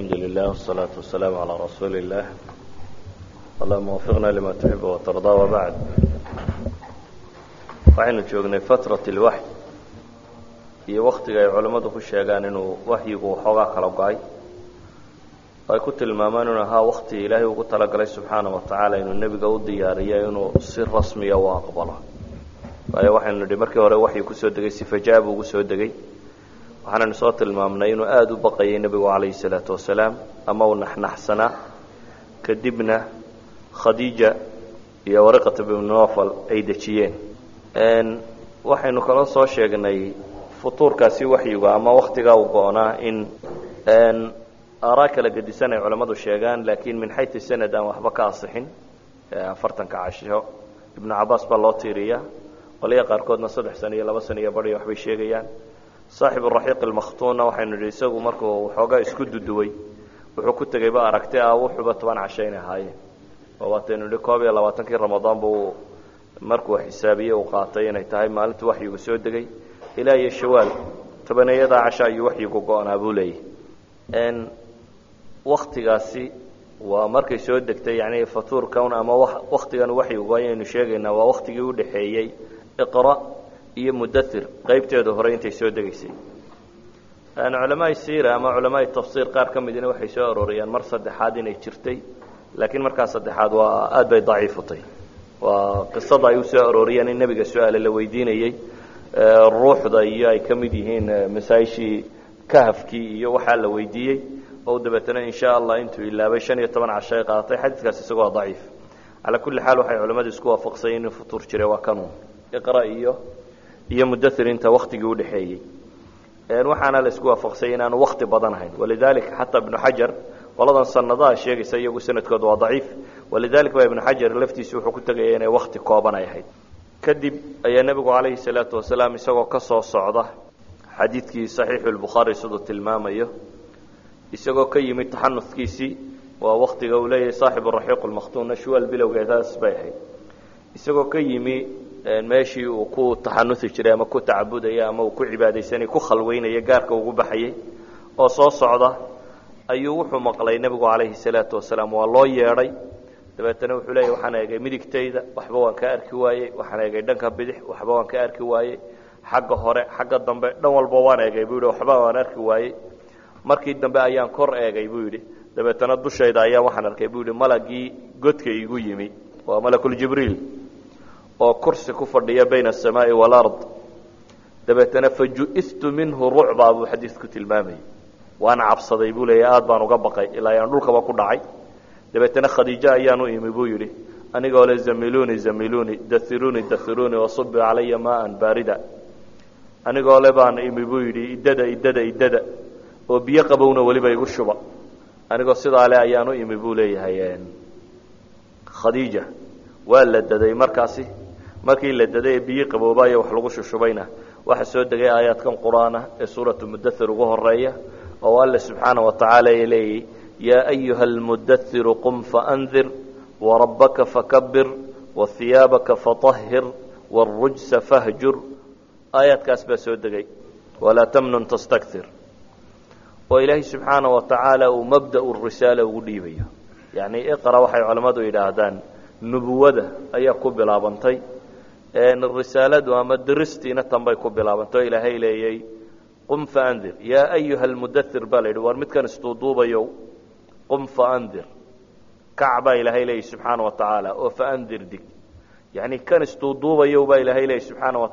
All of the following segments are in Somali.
الحمد لله والصلاة والسلام على رسول الله اللهم وفقنا لما تحب وترضى وبعد waxaynu joognay fatrat اlwaxy iyo waktiga ay culammadu ku sheegaan inuu waxyigu waxoogaa kala go-ay ay ku tilmaamaan inuu ahaa wakti ilaahay ugu talagalay subxaana wa tacaala inuu nebiga u diyaariyo inuu si rasmiya u aqbalo waayo waxaynu nidhi markii hore waxyi kusoo degay sifajaa buu ugu soo degay waxaanaynu soo tilmaamnay inuu aada u baqayay nebigu calayhi salaatu wasalaam ama uu naxnaxsanaa. Kadibna khadiija iyo wariqata bnu nofal ay dejiyeen. Waxaynu kaloo soo sheegnay futuurkaasi waxyiga ama waktigaa u go-naa in aaraa kala gedisan ay culammadu sheegaan laakiin min xayu sanad aan waxba ka asixin. Afartanka casho. Ibnu cabaas baa loo tiiriya qolyaha qaarkoodna saddex sano iyo laba sano iyo badiyo waxbay sheegayaan saaxibu raxiiq ilmakhtuunna waxaynu nidhi isagu markuu waxoogaa isku duduway wuxuu ku tegayba aragti ah wuxuuba toban casho inay ahaayeen oo waataynu koob iyo labaatankii ramadaan buu markuu xisaabiye uu qaatay inay tahay maalintu waxyigu soo degay. Ilaa iyo shawaal tobaneeyadaa casho ayuu waxyigu go-naa buu leeyahy waktigaasi waa markay soo degtay yani fatuurkan ama waktigan waxyigu ayaynu sheegaynaa waa waktigii udhaxeeyey iqra iyo mudathir qaybteeda hore intay soo degaysay. Culamaai siira ama culamaai tafsiir qaar ka midina waxay soo arooriyaan mar saddexaad inay jirtay laakiin markaa saddexaad waa aada bay daciifutay waa qisada ay u soo arooriyeen in nebiga su'aale la weydiinayey ruuxda iyo ay ka mid yihiin masaa-ishii kahafkii iyo waxaa la weydiiyey. Oo dabeetana in sha allah intuu ilaabay shan iyo toban casho ay qaadatay xadiidkaas isagoo daciif. Calaa kulli xaal waxay culamadu isku waafaqsayeen in futuur jira waa kanuun. Iqra iyo iyo mudathir inta waktigii udhaxeeyey waxaana la isku waafaqsayay inaanu wakti badan ahayn. Walidalika xataa ibnu xajar qoladan sanadaha sheegaysa iyagu sanadkooda waa daciif. Walidalik ba ibnu xajar laftiisi wuxuu ku tegaya inay wakti kooban ay ahayd. Kadib ayaa nebigu calayhi salaatu wasalaam isagoo ka soo socda xadiidkii saxiixu lbukhaari siduu tilmaamayo isagoo ka yimid taxanufkiisii waa waktiga uu leeyahay saaxibu raxiiq lmakhtuunna shuwaal bilowgeedaas bay ahayd. Isagoo ka yimi meeshii uu ku taxanusi jiray ama ku tacabudaya ama uu ku cibaadaysanay ku khalweynaya gaarka ugu baxayay oo soo socda ayuu wuxuu maqlay nebigu calayhi salaatu wasalaam. Waa loo yeedhay. Dabeetana wuxuu leeyahy waxaan eegay midigtayda waxba waan ka arki waayey. Waxaan eegay dhanka bidix waxba waan ka arki waayey. Xagga hore xagga dambe dhan walba waan eegay buu yidhi waxba waan arki waayey. Markii dambe ayaan kor eegay buu yidhi. Dabeetana dushayda ayaa waxaan arkay buu yidhi malagii godka igu yimi. Waa malakuljibriil oo kursi ku fadhiya bayna asamaai walard dabeetana faju'istu minhu rucbaa buu xadiidku tilmaamayay waana cabsaday buu leeyahy aada baan uga baqay ilaa ayaan dhulkaba ku dhacay. Dabeetana khadiijo ayaan u imi buu yidhi anigoo le zamiluni zamiluni dairuni dairuni wasubi calaya maan baarida. Anigoo le baan imi buu yidhi idada idada idada oo biyo qabowna weliba igu shuba. Anigoo sidaa le ayaan u imi buu leeyahay khadiija waa la daday markaasi markii la daday ee biyo qaboobayo wax lagu shushubayna. Waxaa soo degay aayaadkan qur'aanah ee suuratu mudathir ugu horreeya oo alle subxaana wa ee leeyahy yaa ayuha almudairu qum faandir warabbaka fakabir wahiyaabaka faطahir wاrujsa fahjur. Aayaadkaas baa soo degay. Walaa tamnun tastakir oo ilaahay subxaana wa tacaala uu mabda'u risaala ugu dhiibayo. Yacni iqra waxay culammadu yidhaahdaan nubuwada ayaa ku bilaabantay risaaladu ama diristiina tanbay ku bilaabantay oo ilaahay leeyay. Qum faandir yaa ayuha almudathir baa la yidhi war midkan isduuduubayow qum faandir kac baa ilaahay leeyay subxaana wa oo faandir dig. Yacni kan isduuduubayow baa ilaahay leeyay subxaana wa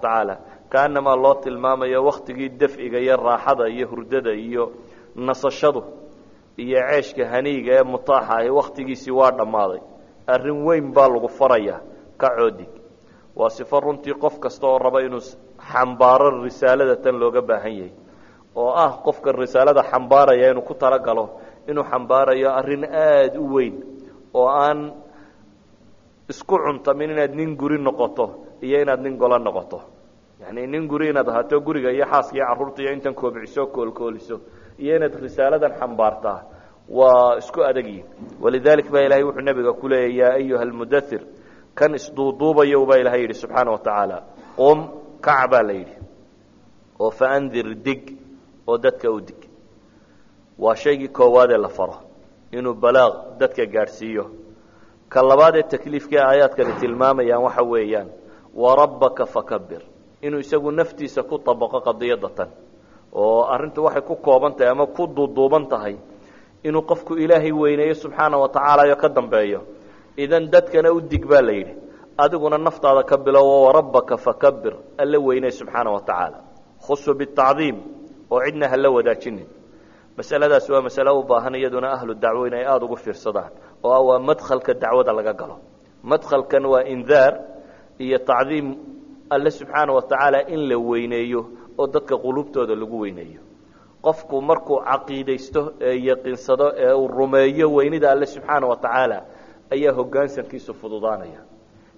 kaanamaa loo tilmaamayo waktigii dafciga iyo raaxada iyo hurdada iyo nasashadu iyo ceeshka haniiga ee mutaaxa ahi waktigiisii waa dhammaaday. Arrin weyn baa lagu faraya kacoo dig waa sifo runtii qof kasta oo raba inuu xambaaro risaalada tan looga baahan yahay. Oo ah qofka risaalada xambaaraya inuu ku talagalo inuu xambaarayo arrin aada u weyn oo aan isku cuntamin inaad nin guri noqoto iyo inaad nin golo noqoto. Yacni nin guri inaad ahaato guriga iyo xaaska iyo carruurta iyo intan koobciso koolkooliso iyo inaad risaaladan xambaartaa waa isku adagyihin walidalik baa ilahay wuxuu nabiga ku leeyay yaa ayuha almudathir kan isduuduubayo baa ilahay yidhi subxaana wa tacaala qum kac baa la yidhi oo faandir dig oo dadka u dig. Waa shaygii koowaadee la faro inuu balaaq dadka gaadhsiiyo. Ka labaad ee takliifkii aayaadkani tilmaamayaan waxa weeyaan warabbaka fakabir inuu isagu naftiisa ku dabaqo qadiyadda tan oo arrintu waxay ku kooban tahay ama ku duuduuban tahay inuu qofku ilaahay weyneeyo subxaana wa tacaala iyo ka dambeeyo idan dadkana u dig baa la yidhi adiguna naftaada ka bilowo warabbaka fakabir alla weyney subxaana wa tacaala. Khusu bitacdiim oo cidna hala wadaajinin. Masaladaas waa masale u baahan iyaduna ahlu dacwo inay aada ugu fiirsadaan oo ah waa madkhalka dacwada laga galo. Madkhalkan waa indaar iyo tacdiim alle subxaana wa tacaala in la weyneeyo oo dadka qulubtooda lagu weyneeyo. Qofku markuu caqiidaysto ee yaqiinsado ee uu rumeeyo weynida alle subxaana wa tacaala ayaa hoggaansankiisu fududaanaya.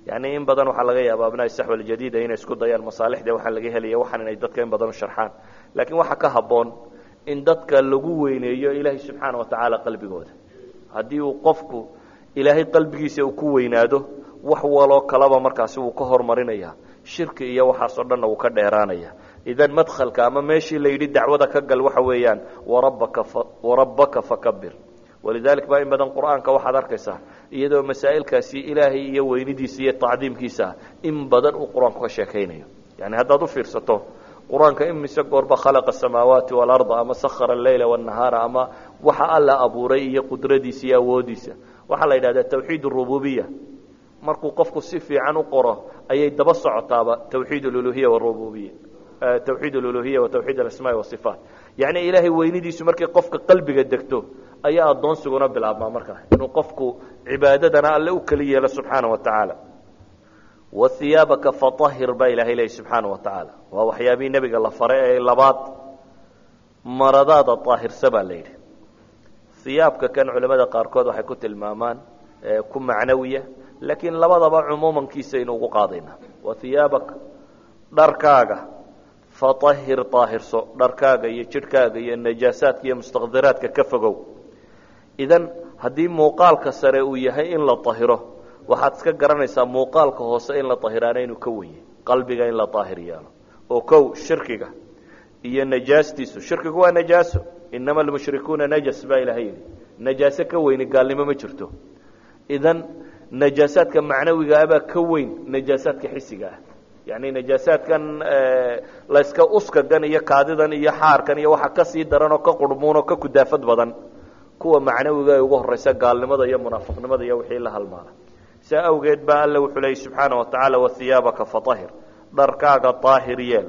Yacni in badan waxaa laga yaaba abnaa saxwa aljadiida inay isku dayaan masaalixda waxaa laga helaya waxaan inay dadka in badan u sharxaan. Laakiin waxaa ka habboon in dadka lagu weyneeyo ilaahay subxaana wa tacaala qalbigooda. Haddii uu qofku ilaahay qalbigiisa uu ku weynaado wax waloo kalaba markaasi wuu ka hormarinaya shirki iyo waxaasoo dhanna wuu ka dheeraanaya. Idan madkhalka ama meeshii la yidhi dacwada ka gal waxa weeyaan warabbaka fakabir walidalik baa in badan qur'aanka waxaad arkaysaa iyadoo masaa'ilkaasi ilaahay iyo weynidiisa iyo tacdiimkiisa in badan uu qur'aanku ka sheekaynayo yani haddaad u fiirsato qur'aanka imise goorba khalaqa asamaawaati waalarda ama sahara alleyla wاnahaara ama waxa alla abuuray iyo qudradiisa iyo awoodiisa waxaa la yidhahdaa tawxiid rububiya markuu qofku si fiican u qoro ayay daba socotaaba tawxiid aluluhiya warububiya tawxiid aluluhiya wa alasmaai wasifaat yacni ilaahay weynidiisu markay qofka qalbiga degto ayaa addoonsiguna bilaabmaa markaa inuu qofku cibaadadana alle u keli yeelo subxaana wa tacaala. Wahiyaabaka faahir baa ilahay leeyay subxaana wa tacaala. Waa waxyaabihii nebiga la faray ee labaad maradaada daahirsa baa la yidhi. Hiyaabka kan culamada qaarkood waxay ku tilmaamaan ku macnawiya laakiin labadaba cumuumankiisaynu ugu qaadaynaa wa hiyaabaka dharkaaga. Faahir daahirso dharkaaga iyo jidhkaaga iyo najaasaadka iyo mustaqdiraadka ka fogow idan haddii muuqaalka sare uu yahay in la dahiro waxaad iska garanaysaa muuqaalka hoose in la dahiraana inuu ka wenye qalbiga in la daahir yeelo oo kow shirkiga iyo najaastiisu shirkigu waa najaaso. Inama almushrikuuna najas baa ilahay yidhi. Najaaso ka weyni gaalnimo ma jirto. Idan najaasaadka macnawiga abaa ka weyn najaasaadka xisiga ah. Yani najaasaadkan layska uskagan iyo kaadidan iyo xaarkan iyo waxa ka sii daran oo ka qurmuun oo ka kudaafad badan kuwa macnawiga ugu horeysa gaalnimada iyo munaafiqnimada iyo wixii la halmaala saa awgeed baa alle wuxuu leeyay subxaana wa tacaala wahiyaabaka faahir dharkaaga daahir yeel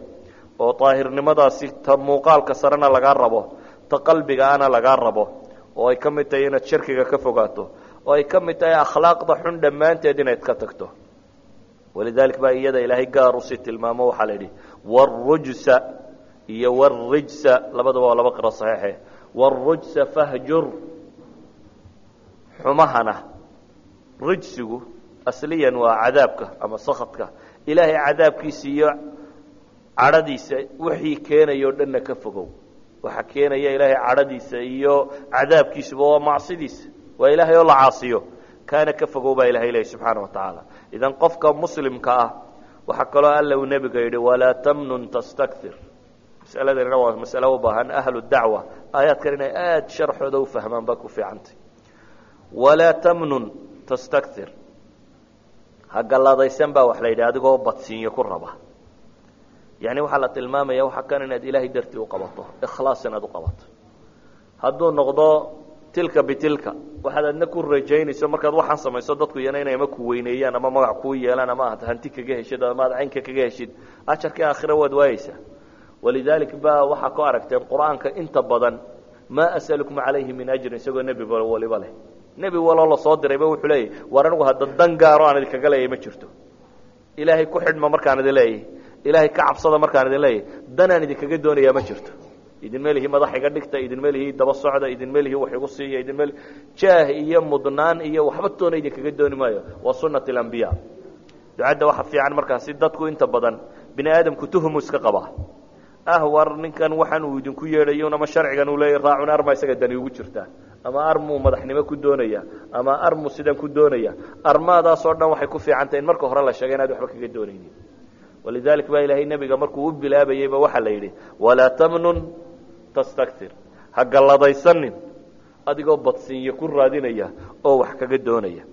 oo daahirnimadaasi ta muuqaalka sarena lagaa rabo ta qalbigaana lagaa rabo oo ay ka mid tahay inaad shirkiga ka fogaato oo ay ka mid tahay akhlaaqda xun dhammaanteed inayd ka tagto. Walidalik baa iyada ilaahay gaar u sii tilmaamo waxaa la yidhi wاrujsa iyo wاrijsa labadaba waa laba qiro saxiixe wاrujsa fahjur xumahana rijsigu asliyan waa cadaabka ama sakadka ilaahay cadaabkiisa iyo cadhadiisa wixii keenaya o dhanna ka fogow waxa keenaya ilaahay cadhadiisa iyo cadaabkiisuba waa macsidiisa waa ilaahay oo la caasiyo kaana ka fogow baa ilahay lehy subxaana wa tacaala idan qofka muslimka ah waxaa kaloo alla uu nebiga yidhi walaa tamnun tastakir masaladanina waa masale u baahan ahlu dacwa aayaadkan inay aada sharxooda u fahmaan baa ku fiicantay. Walaa tamnun tastakir ha galladaysan baa wax la yidhi adigoo badsiinyo ku raba. Yani waxaa la tilmaamaya waxa kan inaad ilaahay dartii u qabato ikhlaas inaad u qabato. Hadduu noqdo tilka bitilka waxaad adna ku rajaynayso markaad waxaan samayso dadku iyana inay ama ku weyneeyaan ama magac kuu yeelaan ama aad hanti kaga heshid ama aad caynka kaga heshid ajarkii aakhira waad waayeysaa walidalik ba waxaa ku aragteen qur'aanka inta badan maa asalukum calayhi min ajrin isagoo nebi waliba leh. Nebi waloo la soo dirayba wuxuu leeyahy war anigu hadda dan gaaro aan idinkaga leeyahy ma jirto. Ilaahay ku xidhma markaan idin leeyahy ilaahay ka cabsada markaan idin leeyahy danaan idinkaga doonayaa ma jirto. Idinma lihi madax iga dhigta idinma lihi daba socda idinma lihi wax igu siiya idinma li jaah iyo mudnaan iyo waxba toona idinkaga dooni maayo. Waa sunat alambiya ducadda waxa fiican markaasi dadku inta badan bini aadamku tuhumu iska qabaa ah war ninkan waxaan uu idinku yeedhayon ama sharcigan uu leeya raacun arma isaga dani ugu jirtaa. Ama armuu madaxnimo ku doonaya ama armuu sidan ku doonaya. Armaadaasoo dhan waxay ku fiicantahy in marka hore la sheegay inaad waxba kaga doonaynin. Walidalik baa ilaahay nebiga markuu u bilaabayeyba waxaa la yidhi walaa tamnun tastakir ha galladaysanin adigoo badsiinyo ku raadinaya oo wax kaga doonaya.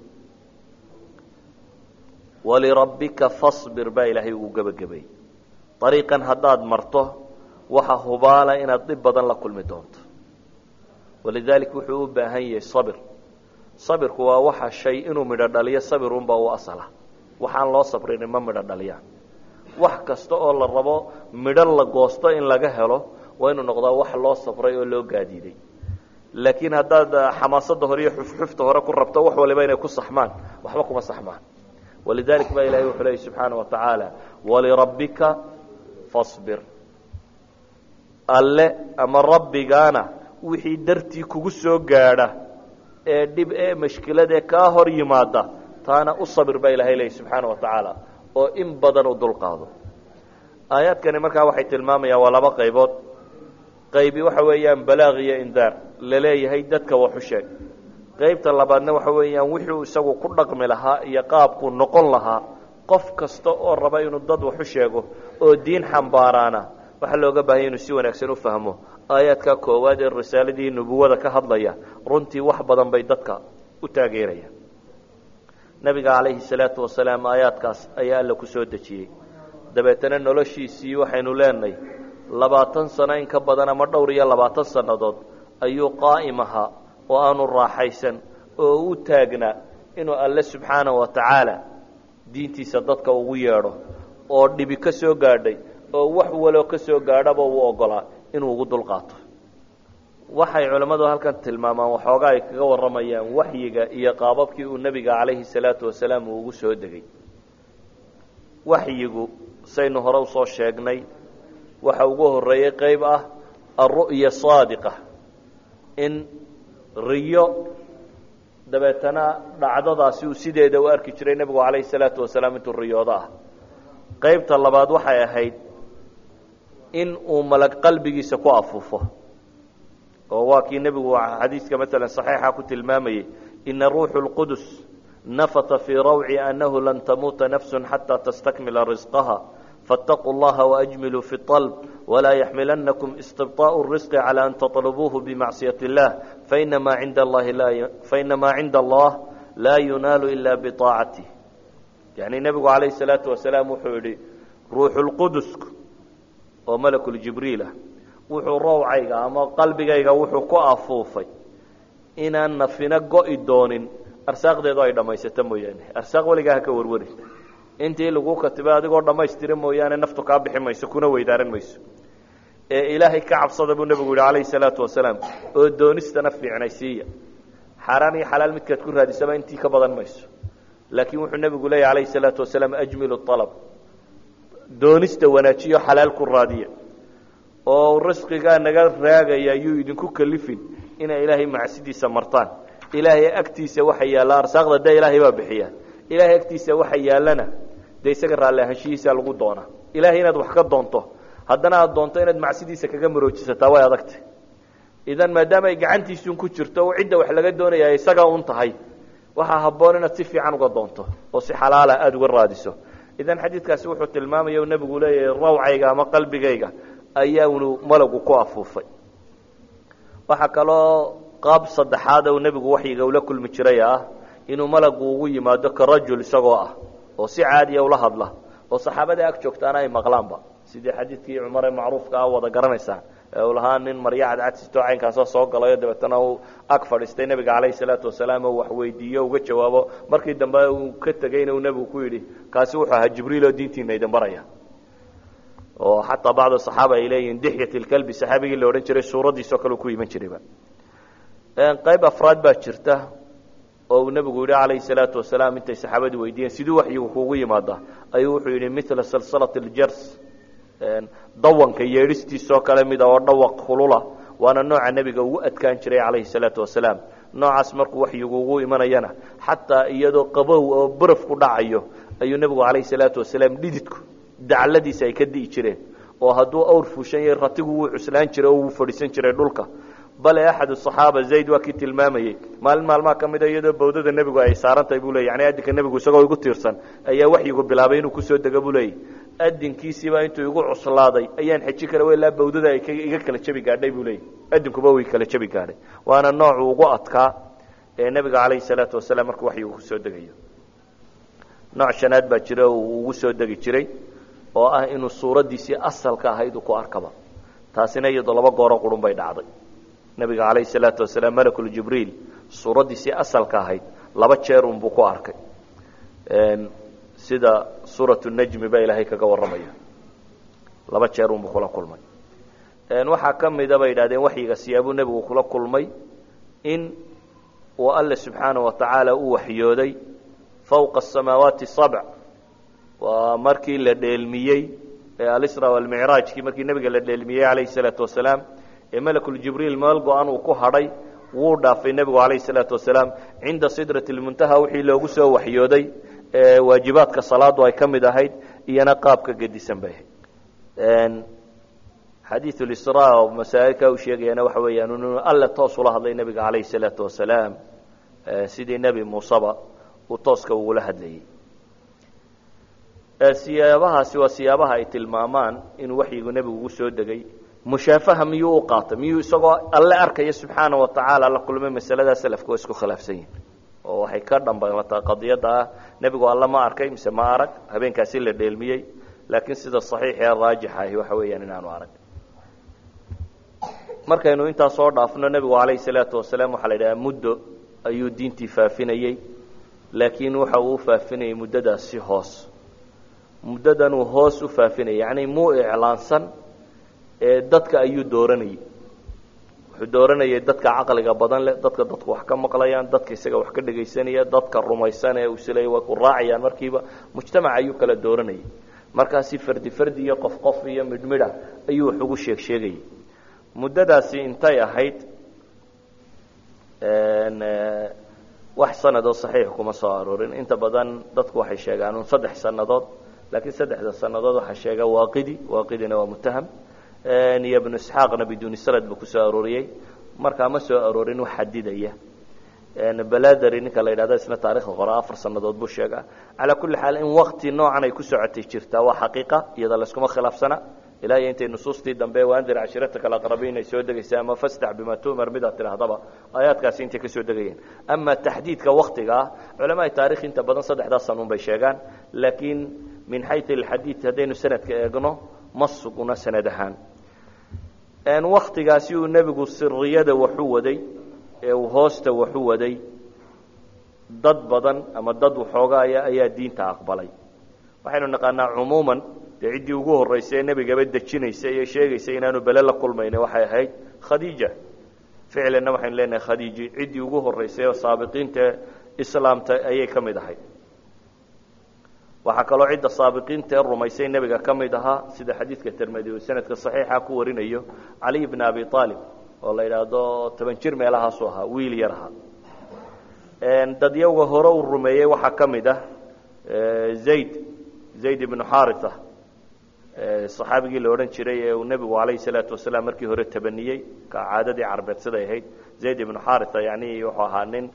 Walirabbika fasbir baa ilaahay ugu gebagabay ariiqan haddaad marto waxa hubaala inaad dhib badan la kulmi doonto walidalik wuxuu u baahan yahay sabir sabirku waa waxa shay inuu midho dhaliyo sabirunbaa u asala waxaan loo sabrini ma midho dhaliyaan wax kasta oo la rabo midho la goosto in laga helo waa inuu noqdaa wax loo sabray oo loo gaadiiday laakiin haddaad xamaasadda hore iyo xufxufta hore ku rabto wax waliba inay ku saxmaan waxba kuma saxmaan walidalik baa ilahay wuxuu leeyay subxaana wa tacaala walirabbika fasbir. Alle ama rabbigaana wixii dartii kugu soo gaadha ee dhib ee mashkiladee kaa hor yimaada taana u sabir baa ilahay leeyay subxaana wa tacaala oo in badan u dulqaado aayaadkani markaa waxay tilmaamayaan waa laba qaybood. Qaybi waxa weeyaan balaaq iyo indaar la leeyahay dadka waxu sheeg. Qaybta labaadna waxa weeyaan wuxuu isagu ku dhaqmi lahaa iyo qaabkuu noqon lahaa qof kasta oo raba inuu dad waxu sheego oo diin xambaaraana. Waxaa looga baahanya inuu si wanaagsan u fahmo. Aayaadka koowaad ee risaaladii nubuwada ka hadlaya runtii wax badan bay dadka u taageerayaan. Nebiga calayhi salaatu wasalaam aayaadkaas ayaa alla ku soo dejiyey. Dabeetana noloshiisii waxaynu leenahay labaatan sano in ka badan ama dhowr iyo labaatan sannadood ayuu qaa'im ahaa oo aanu raaxaysan oo u taagnaa inuu alle subxaana wa tacaala diintiisa dadka ugu yeedho oo dhibi ka soo gaadhay oo wax waloo ka soo gaadhaba uu ogolaa inuu ugu dulqaato waxay culammadu halkan tilmaamaan waxoogaa ay kaga warramayaan waxyiga iyo qaababkii uu nebiga calayhi salaatu wasalaam uu ugu soo degay. Waxyigu saynu hore u soo sheegnay waxa ugu horeeyey qayb ah alru'ya saadiqa in riyo dabeetana dhacdadaasi uu sideeda u arki jiray nebigu calayhi salaatu wasalaam intuu riyoodo ah qaybta labaad waxay ahayd in uu malag qalbigiisa ku afuufo oo waa kii nebigu xadiiska masalan saxiixa ku tilmaamayey ina ruuxu lqudus nafata fii rawci annahu lan tamuuta nafsu xataa tastakmila risqaha faاtaquu اllaha waajmiluu fi طalb walaa yaxmilanakum istibطaaءu الrisqi calى an taطlubuuhu bimacصiyaة اllah fainamaa cinda allahi fainamaa cinda allah laa yunaalu ila biطaacatih yani nebigu calayh الsalaatu wasalaam wuxuu yihi ruuxu lqudusku oo malakuljibriil ah wuxuu rawcayga ama qalbigayga wuxuu ku afuufay inaan nafina go'i doonin arsaaqdeedu ay dhammaysato mooyaane. Arsaaq weligaa ha ka warwarin. Intii lagu katibay adigoo dhammaystira mooyaane naftu kaa bixi mayso kuna weydaaran mayso. Ee ilaahay ka cabsada buu nebigu yihi calayhi salaatu wasalaam oo doonistana fiicnaysiiya xaaraan iyo xalaal midkaad ku raadisaba intii ka badan mayso laakiin wuxuu nebigu leeyahy calayhi salaatu wasalaam ajmilu alab doonista wanaajiyo xalaal ku raadiya. Oo risqigaa naga raagaya yuu idinku kalifin inay ilaahay macsidiisa martaan. Ilaahay agtiisa waxa yaalla arsaaqda dee ilaahay baa bixiya ilaahay agtiisa waxa yaallana dee isaga raalli ahaanshihiisa lagu doonaa. Ilaahay inaad wax ka doonto haddana aad doonto inaad macsidiisa kaga maroojisataa way adagtay. Idan maadaama ay gacantiisun ku jirto cidda wax laga doonaya isaga un tahay waxaa habboon inaad si fiican uga doonto oo si xalaala aada uga raadiso. Idan xadiidkaasi wuxuu tilmaamaya nebigu leeyahay rawcayga ama qalbigayga ayaanu malagu ku afuufay. Waxaa kaloo qaab saddexaad uu nebigu waxyiga ula kulmi jiray ah inuu malagu ugu yimaado ka rajul isagoo ah oo si caadiya ula hadla oo saxaabada ag joogtaana ay maqlaanba. Sidii xadiidkii cumar ee macruufka ah wada garanaysaan lahaa nin marya cadcadsisto caynkaasoo soo galayo dabeetana uu ag fadhiistay nebiga calayhi salaatu wasalaam oo wax weydiiyo uga jawaabo. Markii dambe uu ka tegeyna uu nebigu ku yidhi kaasi wuxuu ahaa jibriil oo diintiina idin baraya. Oo xataa bacdu saxaaba ay leeyihiin dixyat ilkalbi saxaabigii la odhan jiray suuraddiisoo kale uu ku iman jirayba qayb afraad baa jirta oo uu nebigu yihi calayhi salaatu wasalaam intay saxaabadu weydiiyeen siduu waxyigu kuugu yimaada ayuu wuxuu yidhi mila salsalati ljars dawanka yeedhistiisoo kale mida oo dhawaq hulula waana nooca nebiga ugu adkaan jiray calayhi salaatu wasalaam. Noocaas markuu waxyigu ugu imanayana xataa iyadoo qabow oo barafku dhacayo ayuu nebigu calayhi salaatu wasalaam dhididku dacladiisa ay ka di'i jireen. Oo hadduu awr fuushan yahay ratigu wuu cuslaan jiray oo wuu fadhiisan jiray dhulka. Bale axad صaxaaba zayd waa kii tilmaamayey maalin maalmaha ka mida iyadoo bawdada nebigu ay saarantahay buu ley yani adinka nebigu isagoo igu tiirsan ayaa waxyigu bilaabay inuu ku soo dego buu leeyay adinkiisiibaa intuu igu cuslaaday ayaan xeji kara ilaa bawdada iga kala jabi gaadhay buu leeyay adinkuba way kala jabi gaadhay. Waana noocu ugu adkaa ee nebiga calayhi salaatu wasalaam markuu waxyigu ku soo degayo. Nooc shanaad baa jira uu ugu soo degi jiray oo ah inuu suuraddiisii asalka ahayd uu ku arkaba. Taasina iyadoo laba gooro qurun bay dhacday. Nebiga calayhi salaatu wasalaam malakul jibriil suuraddiisii asalka ahayd laba jeer unbuu ku arkay sida suuratu najmi baa ilaahay kaga warramaya. Laba jeer unbuu kula kulmay. Waxaa ka mida bay yidhahdeen waxyiga siyaabuu nebigu kula kulmay in uu alle subxaanaه wa tacaala u waxyooday fowqa asamaawaati sabc. Waa markii la dheelmiyey ee alisra walmicraajkii markii nebiga la dheelmiyey calayhi salaatu wasalaam ee malakuljibriil meel go-an uu ku hadhay wuu dhaafay nebigu calayhi salaatu wasalaam cinda sidrati lmuntaha wixii loogu soo waxyooday waajibaadka salaadu ay ka mid ahayd iyona qaabka gedisan bay ahayd. Xadiiu lisra oo masaa'ilka uu sheegayana waxa weeyaan inuu alle toos ula hadlay nebiga calayhi salaatu wasalaam sidii nebi muuseba uu tooska ugula hadlayey siyaabahaasi waa siyaabaha ay tilmaamaan inuu waxyigu nebigu ugu soo degay. Mushaafaha miyuu u qaatay? Miyuu isagoo alle arkaya subxaana wa tacaala la kulmay masaladaa selafka waa isku khilaafsan yihiin oo waxay ka dhambalataa qadiyadda. Ah nebigu alle ma arkay mise ma arag? Habeenkaasi la dheelmiyey. Laakiin sida saxiix ee raajixa ahi waxa weeyaan inaanu arag. Markaynu intaa soo dhaafno nebigu calayhi salaatu wasalaam waxaa la yidhaha muddo ayuu diintii faafinayey. Laakiin waxa uu faafinayay muddadaasi hoos. Muddadanuu hoos u faafinayay yacni muu iclaansan ee dadka ayuu dooranayay wuxuu dooranayay dadka caqliga badan leh dadka dadku wax ka maqlayaan dadka isaga wax ka dhegaysanaya dadka rumaysan ee usilay waa ku raacayaan. Markiiba mujtamac ayuu kala dooranayay. Markaasi fardi fardi iyo qof qof iyo midhmidha ayuu wax ugu sheeg sheegayay muddadaasi intay ahayd wax sanadoo saxiix kuma soo aroorin. Inta badan dadku waxay sheegaan un saddex sannadood laakiin saddexda sannadood waxaa sheega waaqidi. Waaqidina waa mutaham iyo ibnu isxaaqna biduuni sanad buu ku soo arooriyey. Markaa ma soo aroorin wax xadidaya. Baladari ninka la yidhahdo isna taarikhda qora afar sannadood buu sheegaa calaa kulli xaal in wakti noocan ay ku socotay jirtaa waa xaqiiqa iyada layskuma khilaafsana. Ilaa iyo intay nusuustii dambe waandir cashirataka alaqrabiin ay soo degaysa ama fastac bima tu'mar midaad tidhaahdaba aayaadkaasi intay ka soo degayeen. Ama taxdiidka waktiga ah culamaai taarikh inta badan saddexdaas sanuun bay sheegaan. Laakiin min xayu alxadiid haddaynu sanadka eegno ma sugna sanad ahaan waktigaasi uu nebigu siriyada waxu waday ee uu hoosta waxu waday dad badan ama dad waxoogaaya ayaa diinta aqbalay. Waxaynu naqaanaa cumuuman dee ciddii ugu horraysay ee nebigaba dejinaysa iyo sheegaysa inaanu bele la kulmayna waxay ahayd khadiija. Ficlanna waxaynu leenahay khadiiji ciddii ugu horraysay oo saabiqiinta islaamta ayay ka mid ahayd waxaa kaloo cidda saabiqiinta ee rumaysay nebiga ka mid ahaa sida xadiidka termedi uu sanadka saxiixa ku warinayo caliy bna abi aalib oo la yidhaahdo toban jir meelahaasu ahaa wiil yar ahaa. Dadyawga hore uu rumeeyey waxaa ka mid ah zayd zayd ibnu xaritha saxaabigii la odhan jiray ee uu nebigu calayhi salaatu wasalaam markii hore tabaniyey ka caadadii carbeed siday ahayd zayd ibnu xaritha yani wuxuu ahaa nin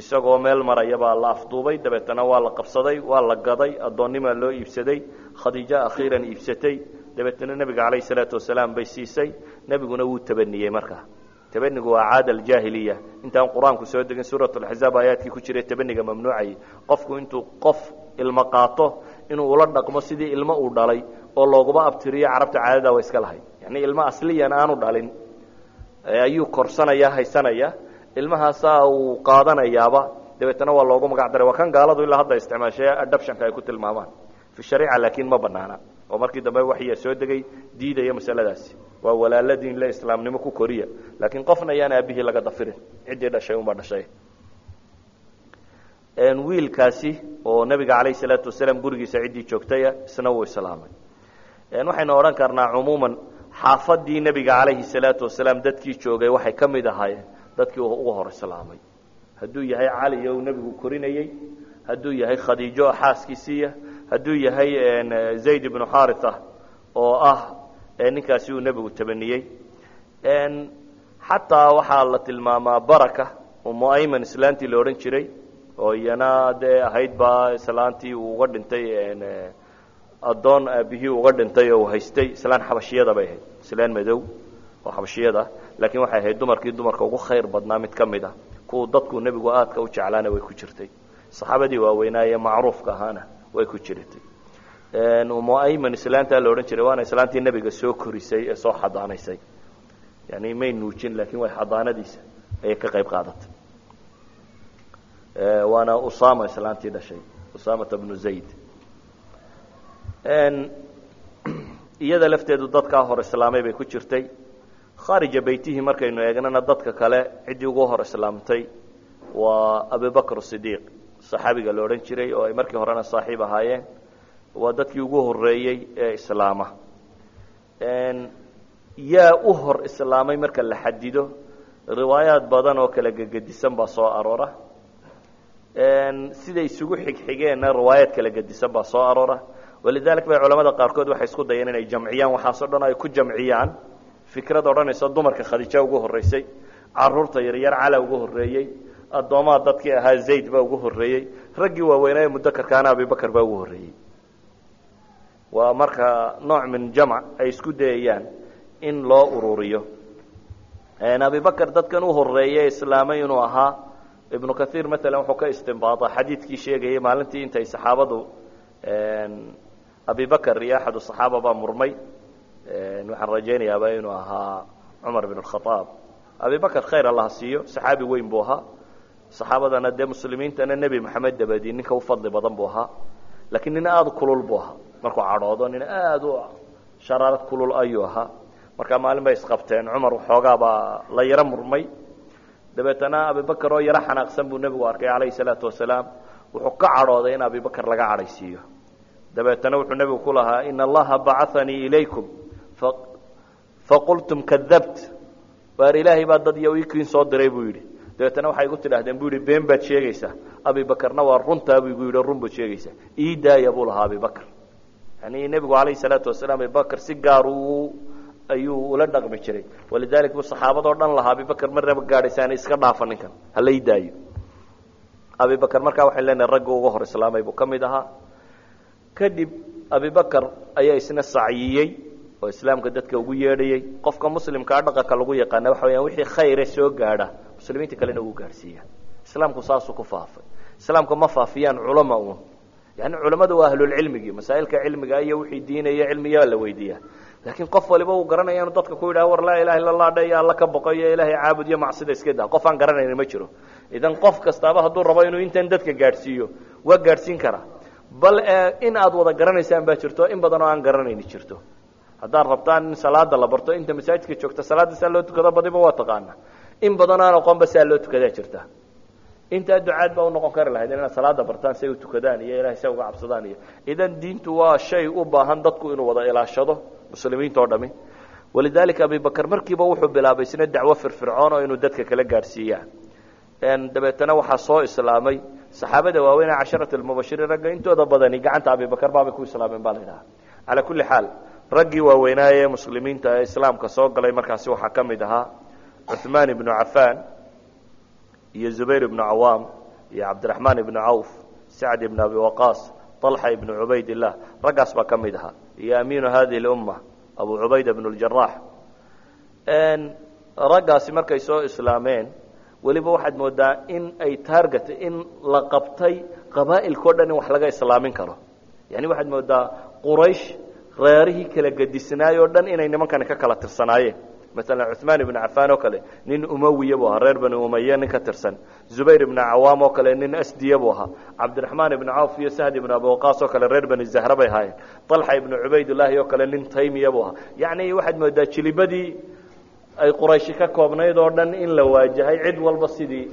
isagoo meel maraya baa la afduubay dabeetana waa la qabsaday waa la gaday addoonnimaa loo iibsaday khadiijo akhiiran iibsatay. Dabeetana nebiga calayhi salaatu wasalaam bay siisay. Nebiguna wuu tabaniyey markaa. Tabanigu waa caada aljaahiliya. Intaan qur'aanku soo degin suurat laxzaab aayaadkii ku jiray tabaniga mamnuucayay qofku intuu qof ilmo qaato inuu ula dhaqmo sidii ilmo uu dhalay oo looguba abtiriyo carabta caadada waa iska lahayd yani ilmo asliyan aanu dhalin ayuu korsanaya haysanaya ilmahaasaa uu qaadanayaaba. Dabeetana waa loogu magac daray. Waa kan gaaladu ilaa hadda isticmaashay adabshanka ay ku tilmaamaan. Fi shariica laakiin ma banaana oo markii dambe waxyaa soo degay diidaya masaladaasi. Waa walaaladiin le islaamnimo ku koriya. Laakiin qofna ayaan aabihii laga dafirin. Ciddii dhashay unbaa dhashay. Wiilkaasi oo nebiga calayhi salaatu wasalaam gurigiisa ciddii joogtaya isna wuu islaamay. Waxaynu odhan karnaa cumuuman xaafadii nebiga calayhi salaatu wasalaam dadkii joogay waxay ka mid ahaayeen dadkii ugu hor islaamay. Hadduu yahay cali ou nebigu korinayey hadduu yahay khadiijo xaaskiisiiya hadduu yahay zayd ibnu xaritha oo ah ninkaasi uu nebigu tabaniyey xataa waxaa la tilmaamaa baraka umu ayman islaantii la odhan jiray oo iyana dee ahayd baa islaantii uu uga dhintay addoon aabihii uga dhintay oo uu haystay islaan xabashiyada bay ahayd islaan madow oo xabashiyada laakiin waxay ahayd dumarkii dumarka ugu khayr badnaa mid ka mid ah. Kuwa dadku nebigu aadka u jeclaana way ku jirtay. Saxaabadii waaweynaaye macruufka ahaana way ku jiratay umu ayman islaantaa la odhan jiray waana islaantii nebiga soo korisay ee soo xadaanaysay. Yani may nuujin laakiin way xadaanadiisa ayay ka qayb qaadatay. Waana usama islaantii dhashay usamata bnu zayd. Iyada lafteedu dadkaa hor islaamay bay ku jirtay khaarija beytihi markaynu eegnana dadka kale ciddii ugu hor islaamtay waa abubakr sidiiq saxaabiga la odhan jiray oo ay markii horena saaxiib ahaayeen waa dadkii ugu horeeyey ee islaama. Yaa u hor islaamay marka la xadido riwaayaad badan oo kala gegedisan baa soo aroora. Siday isugu xigxigeenna riwaayaad kala gedisan baa soo aroora. Walidalik bay culamada qaarkood waxay isku dayeen inay jamciyaan waxaasoo dhan ay ku jamciyaan fikrad odhanaysa dumarka khadiija ugu horreysay carruurta yaryar cala ugu horreeyey addoomaha dadkii ahaa zayd baa ugu horreeyey raggii waaweynaaye mudakarkaana abibakar baa ugu horreeyey waa marka nooc min jamc ay isku dayayaan in loo ururiyo. Abibakr dadkan u horeeye islaamay inuu ahaa ibnu kaiir maalan wuxuu ka istimbaada xadiidkii sheegayay maalintii intay saxaabadu abibakr iyo axadu صaxaaba baa murmay waxaan rajaynayaaba inuu ahaa cumar bn اkhaaab abibakr khayr allaha siiyo saxaabi weyn buu ahaa. Saxaabadana dee muslimiintana nebi maxamed dabadi ninka u fadli badan buu ahaa. Lakiin nin aada kulul buu ahaa. Markuu cadhoodo nin aada u sharaarad kulul ayuu ahaa. Markaa maalin bay isqabteen. Cumar waxoogaa baa la yaro murmay. Dabeetana abibakr oo yaro xanaaqsan buu nebigu arkay calayhi salaatu wasalaam. Wuxuu ka cadhooday in abibakr laga cadhaysiiyo dabeetana wuxuu nebigu ku lahaa in allaha bacanii ilaykum faqultum kadabt waar ilaahay baa dad iyo ikiin soo diray buu yidhi. Dabeetana waxay igu tidhahdeen bu yihi been baad sheegaysaa. Abibakrna waa runtaa bu igu yidhi run baad sheegaysaa. Ii buu lahaa abibakr yani nebigu calayhi salaatu wasalaam abibakr si gaar u ayuu ula dhaqmi jiray. Walidalik buu saxaabadoo dhan lahaa abibakr marnaba gaadhaysaana iska dhaafa ninkan. Hala ii daayo. Markaa waxay leenahay ragga uga hor islaamay buu ka mid ahaa. Kadib abibakr ayaa isna sacyiyey oo islaamka dadka ugu yeedhayey qofka muslimkaa dhaqanka lagu yaqaana waxa weyaan wixii khayre soo gaadha muslimiinta kalena uu gaadhsiiya. Islaamku saasuu ku faafay. Islaamka ma faafiyaan culama un yani culamadu waa ahlulcilmigii masaa'ilka cilmiga iyo wixii diinaya cilmiyaa la weydiiya. Laakiin qof waliba uu garanaya inu dadka ku yidhaha war laa ilaha illa allah dhe iyo alla ka boqo iyo ilaahay caabud iyo macsida iska daa. Qof aan garanayni ma jiro. Idan qof kastaaba hadduu rabo inuu intan dadka gaadhsiiyo waa gaadhsiin karaa bal in aad wada garanaysaan baa jirto in badan oo aan garanayni jirto haddaad rabtaan in salaada la barto inta masaajidka joogta salaadda saa loo tukado badiba waa taqaana. In badan aan aqoonba saa loo tukadaa jirta. Intaa ducaad baa unoqon kari lahayd inaad salaada bartaan say u tukadaan iyo ilahay say uga cabsadaan iyo idan diintu waa shay u baahan dadku inuu wada ilaashado muslimiinta oo dhami. Walidalika abibakr markiiba wuxuu bilaabay isna dacwo firfircoon oo inuu dadka kala gaadhsiiyaan dabeetana waxaa soo islaamay. Saxaabada waaweyn casharat almubashiriin ragga intooda badani gacanta abibakr baabay ku islaameen baa la yidhaha. Calaa kulli xaal raggii waaweynaaye ee muslimiinta ee islaamka soo galay markaasi waxaa ka mid ahaa cuثmaan ibnu cafaan iyo zubayr ibnu cawaam iyo cabdiraxmaan ibnu cawf sacd ibn abi waqaas طalxa ibnu cubayd illah raggaas baa ka mid ahaa iyo amiinu hadihi اlumma abu cubayda bn اljaraax raggaasi markay soo islaameen weliba waxaad moodaa in ay taarget in la qabtay qabaa'ilka o dhan in wax laga islaamin karo yani waxaad moodaa quraysh reerihii kala gedisnaay oo dhan inay nimankani ka kala tirsanaayeen. Maala cuثmaan ibnu cafaan oo kale nin umawiya buu ahaa reer bani umaye nin ka tirsan. Zubayr ibnu cawaam oo kale nin asdiya buu ahaa. Cabdiraxmaan ibnu cawf iyo sahd ibnu abi waqaas oo kale reer bani zahra bay ahaayeen. طalxa ibnu cubaydullaahi oo kale nin taymiya buu ahaa. Yacni waxaad moodaa jilibadii ay qurayshi ka koobnayd oo dhan in la waajahay cid walba sidii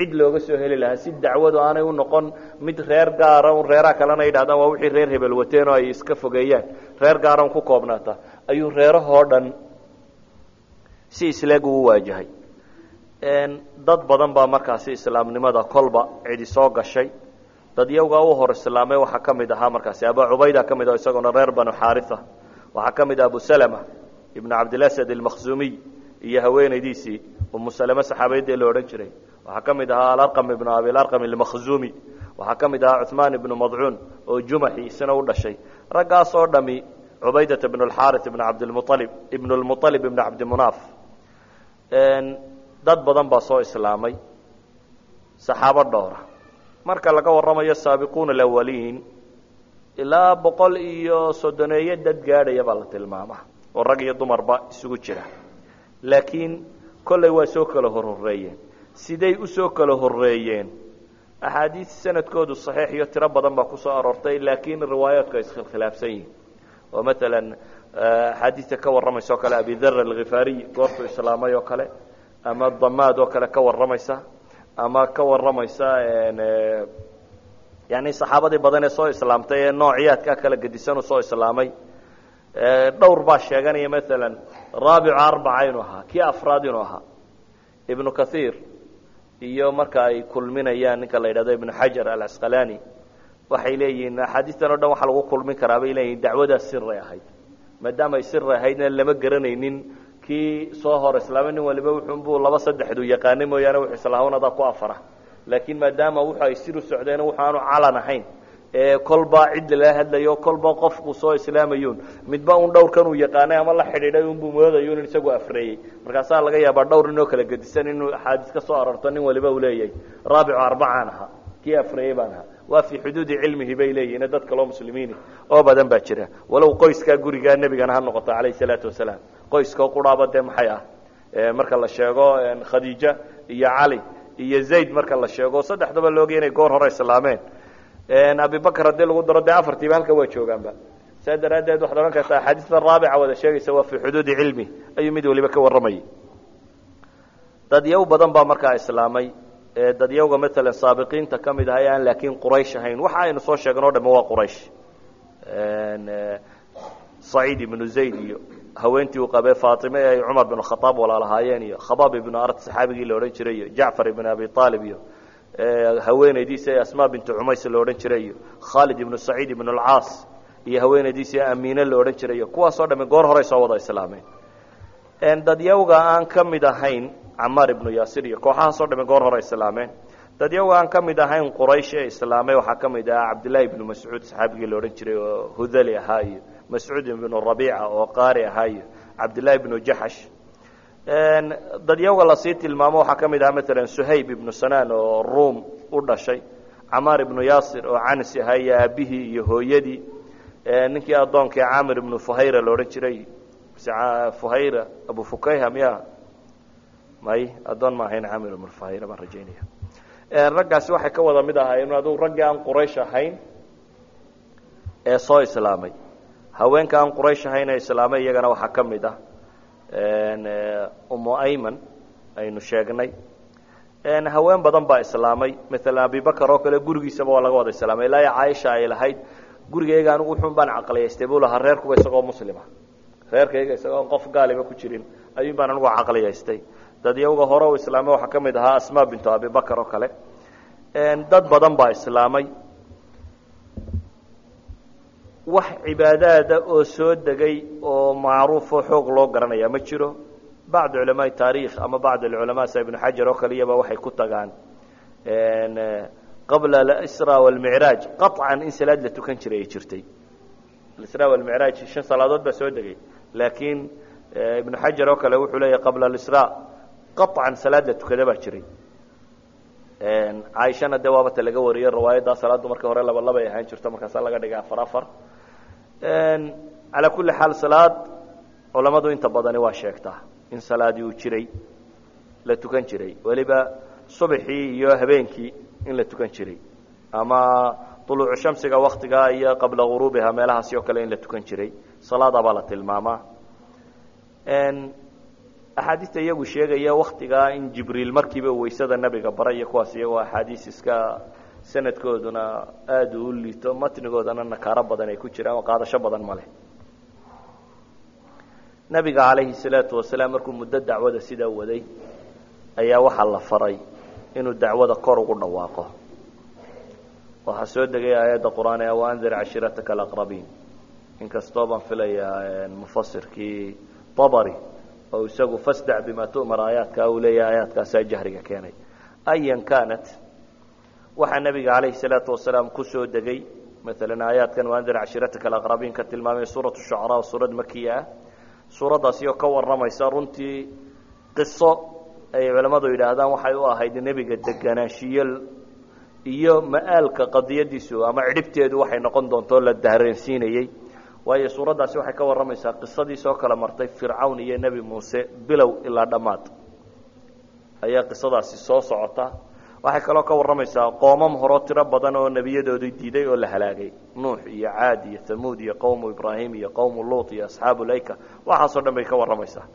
cid looga soo heli lahaa si dacwadu aanay u noqon mid reer gaara reeraha kalena yidhahdaan waa wixii reer hebel wateen oo ay iska fogeeyaan. Reer gaara ku koobnaata. Ayuu reerahoo dhan si isleeg uu waajahay. Dad badan baa markaasi islaamnimada kolba cidi soo gashay. Dad yawgaa u hor islaamay waxaa ka ahaa markaasi aba cubayda ka mid isagoona reer banu xaaria waxaa ka mid abu salama ibnu cabdilasad almakhzumiy iyo haweenaydiisii umu salame saxaabaydee la odhan jiray waxaa ka mid ahaa alarqam ibnu abilarqam almakhzumi. Waxaa ka mid ahaa cuثmaan ibnu madcuun oo jumaxi isna u dhashay. Raggaas oo dhami cubaydata ibn اlxaari ibn cabdilmualib ibn lmualib ibn cabdimunaaf dad badan baa soo islaamay. Saxaabo dhowra. Marka laga warramayo saabiquuna alawaliin ilaa boqol iyo soddoneeyo dad gaadhaya baa la tilmaamaa oo rag iyo dumarba isugu jira. Laakiin kollay waa soo kala horhoreeyeen siday u soo kala horeeyeen axaadiis sanadkoodu saxiix iyo tiro badan baa ku soo aroortay laakiin riwaayaadku ay iskhilkhilaafsan yihiin. Oo maalan axaadiista ka warramaysa oo kale abidar alkhifaariy goortuu islaamay oo kale ama damaad oo kale ka warramaysa ama ka warramaysa yani saxaabadii badan ee soo islaamtay ee noociyaadka kala gedisanuu soo islaamay dhowr baa sheeganaya maalan raabicu arbaca inuu ahaa kii afraad inuu ahaa ibnu kathiir iyo marka ay kulminayaan ninka la yidhahdo ibnu xajar alcasqalani waxay leeyihiin axaadiistan o dhan waxaa lagu kulmin karaa bay leeyihiin dacwadaas siray ahayd. Maadaama ay siri ahaydna lama garanaynin kii soo hor islaamay nin waliba wuxunbuu laba saddexdu yaqaanay mooyaane wuxuu islaamonadaa ku afara. Laakiin maadaama wuxu ay sir u socdeen waxaanu calan ahayn ee kolba cid lala hadlayo kolba qofku soo islaamayun midba un dhowrkan uu yaqaanay ama la xidhiidhay unbuu moodayo in isagu afreeyey markaasaa laga yaabaa dhowr inoo kala gedisan inuu axaadiis ka soo aroorto nin waliba uu leeyahay. Raabicu arbacaan ahaa. Kii afreeyey baan ahaa. Waa fii xuduudi cilmihi bay leeyihiin dad kaloo muslimiini oo badan baa jira. Walow qoyskaa gurigaa nebigana ha noqoto calayhi salaatu wasalaam. Qoyska quraaba dee maxay ah? Marka la sheego khadiija iyo cali iyo zayd marka la sheego saddexdaba laogay inay goor hore islaameen abibakr haddii lagu daro dee afartiiba halka waa joogaanba. Saa daraaddeed waxaad odhan kartaa axaadiista raabica wada sheegaysa waa fii xuduudi cilmi ayuu mid waliba ka warramayay dadyaw badan baa markaa islaamay. Dadyawga maalan saabiqiinta ka mid ahay aan laakiin quraysh ahayn. Waxa aynu soo sheegno o dhame waa quraysh. Saciid ibnu zayd iyo haweentii uu qabee faatime ee ay cumar bin khaaab walaalahaayeen iyo khabaab ibnu ard saxaabigii la odhan jiray iyo jacfar ibn abi aalib iyo haweenaydiisa ee asma bintu cumays la odhan jiray iyo khaalid ibnu saciid ibn alcaas iyo haweenaydiisa ee amiine la odhan jiray iyo kuwaasoo dhame goor horey soo wada islaameen. Dadyawga aan ka mid ahayn camaar ibnu yaasir iyo kooxahaasoo dhame goor hore islaameen. Dadyawga aan ka mid ahayn quraysh ee islaamay waxaa ka mid ah cabdillaahi ibnu mascuud saxaabigii la odhan jiray oo hudali ahaa iyo mascuud ibnu rabiica oo qaari ahaa iyo cabdillaahi ibnu jaxash dadyawga la sii tilmaamo waxaa ka mid ahaa maalan suhayb ibnu sanaan oo ruum u dhashay camaar ibnu yaasir oo cansi ahaa iyo aabihii iyo hooyadii. Ninkii addoonkii camir ibnu fuhayra la odhan jiray fuhayra abu fukayha miya may addoon ma ahayn camir ibnu fuhayra baan rajaynaya raggaasi waxay ka wada mid ahaayeen aduu raggii aan quraysh ahayn ee soo islaamay. Haweenka aan quraysh ahayn ee islaamay iyagana waxaa ka mid ah umu ayman aynu sheegnay. Haween badan baa islaamay. Maalan abibakar oo kale gurigiisaba waa laga wada islaamay. Ilaa iyo caaisha ay lahayd gurigayga anigu wuxun baan caqliyaystay buu lahaa reerkuba isagoo muslima reerkayga isagoo qof gaaliba ku jirin. Ayuun baan anigu caqliyaystay. Dadyawga hore u islaamay waxaa ka mid ahaa asma bintu abibakar oo kale. Dad badan baa islaamay wax cibaadaada oo soo degay oo macruufoo xoog loo garanaya ma jiro. Bacd culamaai taarikh ama bacd alculamaa sa ibnu xajar oo kaliyaba waxay ku tagaan. Qabla alisra walmicraaj qaطcan in salaad la tukan jiray ay jirtay. Alisra walmicraaj shan salaadood baa soo degay. Laakiin ibnu xajar oo kale wuxuu leeyahy qabla alisra qaطcan salaad la tukada baa jiray. Caaishana dee waabata laga wariyey riwaayaddaa salaaddu markii hore laba labay ahaan jirto markaasaa laga dhigay afar afar calaa kulli xaal salaad culammadu inta badani waa sheegtaa in salaadii uu jiray la tukan jiray. Weliba subaxii iyo habeenkii in la tukan jiray. Ama طuluucu shamsiga waktigaa iyo qabla guruubiha meelahaasi oo kale in la tukan jiray. Salaada baa la tilmaamaa. Axaadiista iyagu sheegaya waktigaa in jibriil markiiba waysada nebiga bara iyo kuwaas iyagoo axaadiis iska sanadkooduna aada u liito matnigoodana nakaaro badan ay ku jiraan oo qaadasho badan ma leh. Nebiga calayhi salaatu wasalaam markuu muddo dacwada sidaa waday ayaa waxaa la faray inuu dacwada kor ugu dhawaaqo. Waxaa soo degay aayadda qur'aan ee waandir cashiirataka alaqrabiin. Inkastoo baan filayaa mufasirkii abari oo isagu fasdac bima tu'mar aayaadkaa uu leeyahay aayaadkaasaa jahriga keenay. Ayan kaanat waxaa nebiga calayhi salaatu wasalaam ku soo degay maalan aayaadkan waandir cashiirataka alaqrabiin ka tilmaamay suuratu shucaraa suurad makiya. Ah suuraddaasi oo ka warramaysa runtii qiso ay culammadu yidhaahdaan waxay u ahayd nebiga deganaanshiyo iyo ma-aalka qadiyadiisu ama cidhibteedu waxay noqon doontoo la daareensiinayey waayo suuraddaasi waxay ka warramaysaa qisadii soo kala martay fircawn iyo nebi muuse bilow ilaa dhammaad. Ayaa qisadaasi soo socota waxay kaloo ka warramaysaa qoomam horoo tiro badan oo nebiyadoodii diiday oo la halaagay. Nuux iyo caad iyo hamuud iyo qowmu ibraahim iyo qowmu luut iyo asxaabu layka waxaasoo dhan bay ka warramaysaa.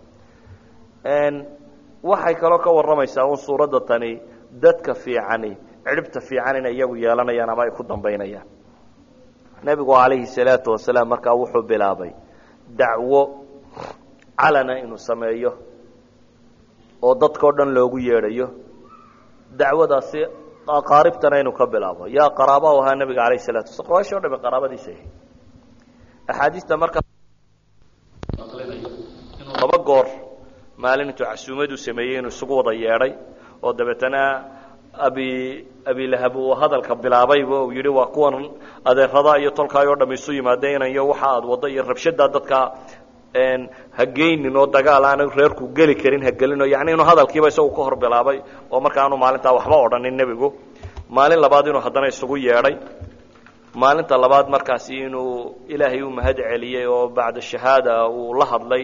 Waxay kaloo ka warramaysaa un suuradda tani dadka fiicani cidhibta fiican inay iyagu yeelanayaan ama ay ku dambaynayaan. Nebigu calayhi salaatu wasalaam markaa wuxuu bilaabay dacwo calana inuu sameeyo oo dadkao dhan loogu yeedhayo dacwadaasi aqaaribtana inuu ka bilaabo. Yaa qaraaba ahaa nebiga alayh salatu wasala quraysh o dhami qaraabadiisa. Yahay axaadiista markaa inuu laba goor maalin intuu casuumad u sameeyey inuu isugu wada yeedhay oo dabeetana abi abilahab uu hadalka bilaabayba uu yidhi waa kuwan adeerada iyo tolkaay oo dham isu yimaadeen iyo waxa aad waddo iyo rabshadaa dadka ha geynin oo dagaal aana reerku geli karin ha gelino yani inuu hadalkiiba isagu ka hor bilaabay oo marka aanu maalintaa waxba odhanin nebigu. Maalin labaad inuu haddana isugu yeedhay. Maalinta labaad markaasi inuu ilaahay u mahad celiyey oo bacda shahaada uu la hadlay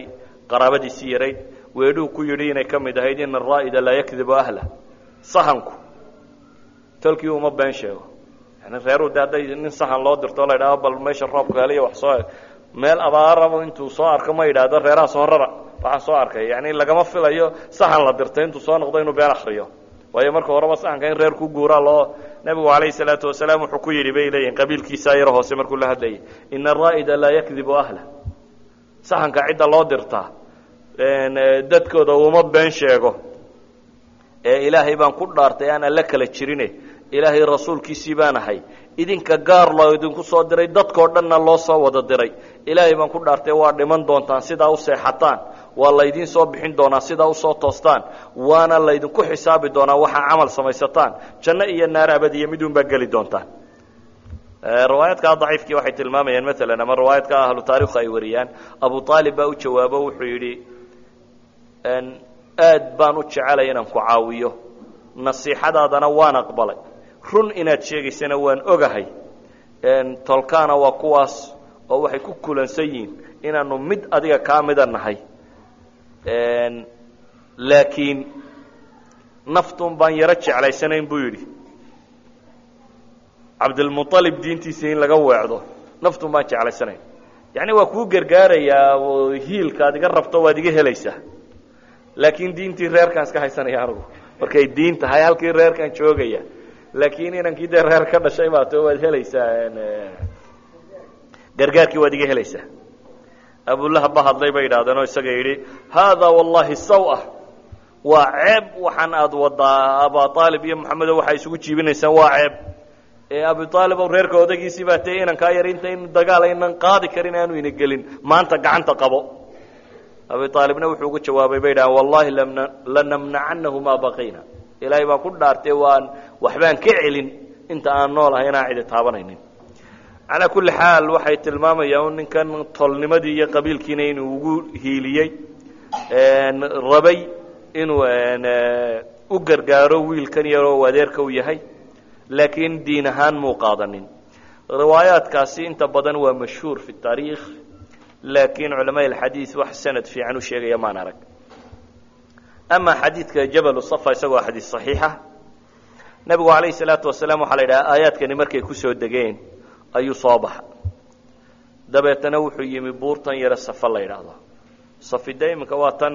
qaraabadiisii yarayd weedhuu ku yidhi inay ka mid ahayd ina araa'ida laa yakdibu ahlah sahanku. Tolkii uma been sheego. Yani reeru de hadday nin sahan loo dirto la yidhahdo bal meesha roobka heliya wax soo meel abaaraba intuu soo arko ma yidhaahdo reeraha soo rara. Waxaan soo arkay yani lagama filayo sahan la dirtay intuu soo noqdo inuu been akriyo waayo marka horeba sahanka in reer ku guuraa loo nebigu calayhi salaatu wasalaam wuxuu ku yidhi bay leeyihiin qabiilkiisaa yaro hoose markuu la hadlayay ina araa'ida laa yakdibu ahlah sahanka cidda loo dirtaa dadkooda uma been sheego. Ee ilaahay baan ku dhaartay aan alla kala jirine. Ilaahay rasuulkiisii baan ahay. Idinka gaar loo idinku soo diray dadkoo dhanna loo soo wada diray ilaahay baan ku dhaartay waa dhiman doontaan sidaa u seexataan. Waa laydiin soo bixin doonaa sidaa u soo toostaan. Waana laydinku xisaabi doonaa waxaa camal samaysataan. Janno iyo naar abadiya midun baa geli doontaan. Riwaayaadka daciifkii waxay tilmaamayaan maalan ama riwaayaadka ahlu taarikhu ay wariyaan abu aalib baa u jawaabo wuxuu yidhi aad baan u jecelay inaan ku caawiyo. Nasiixadaadana waan aqbalay. Run inaad sheegaysana waan ogahay. Tolkaana waa kuwaas oo waxay ku kulansan yihiin inaanu mid adiga kaa mida nahay. Laakiin naftun baan yaro jeclaysanayn buu yidhi. Cabdilmualib diintiisa in laga weecdo naftun baan jeclaysanayn. Yacni waa kuu gargaarayaa hiilka ad iga rabto waad iga helaysaa. Laakiin diintii reerkaan iska haysanaya anugu. Markay diin tahay halkii reerkaan joogaya. Laakiin inankii dee reer ka dhashay baato waad helaysaa gargaarkii waad iga helaysaa. Abulahab ba hadlay bay yidhahdeen oo isaga yidhi haadaa wallahi sawa waa ceeb waxaan aad wadaa aba aalib iyo maxamedo waxay isugu jiibinaysaan waa ceeb. Abi aalib o reerka odagiisii baa tee inankaa yar inta in dagaal aynan qaadi karin aanu ina gelin. Maanta gacanta qabo. Abi aalibna wuxuu ugu jawaabay bay dhahan wallahi lanamnacanahu maa baqayna ilaahay baan ku dhaartay waan waxbaan ka celin. Inta aan noolahay inaan cidi taabanaynin calaa kulli xaal waxay tilmaamayaan ninkan tolnimadii iyo qabiilkiina inuu ugu hiiliyey rabay inuu u gargaaro wiilkan yaroo adeerka u yahay laakiin diin ahaan muu qaadanin. Riwaayaadkaasi inta badan waa mashhuur fi taariikh laakiin culamaa alxadiid wax sanad fiican u sheegaya maan arag. Ama xadiidka jabal safa isagoo xadiid saxiixa nebigu calayhi salaatu wasalaam waxaa la yidhaha aayaadkani markay ku soo degeen ayuu soo baxa dabeetana wuxuu yimi buurtan yare safa la yidhaahdo. Safida iminka waa tan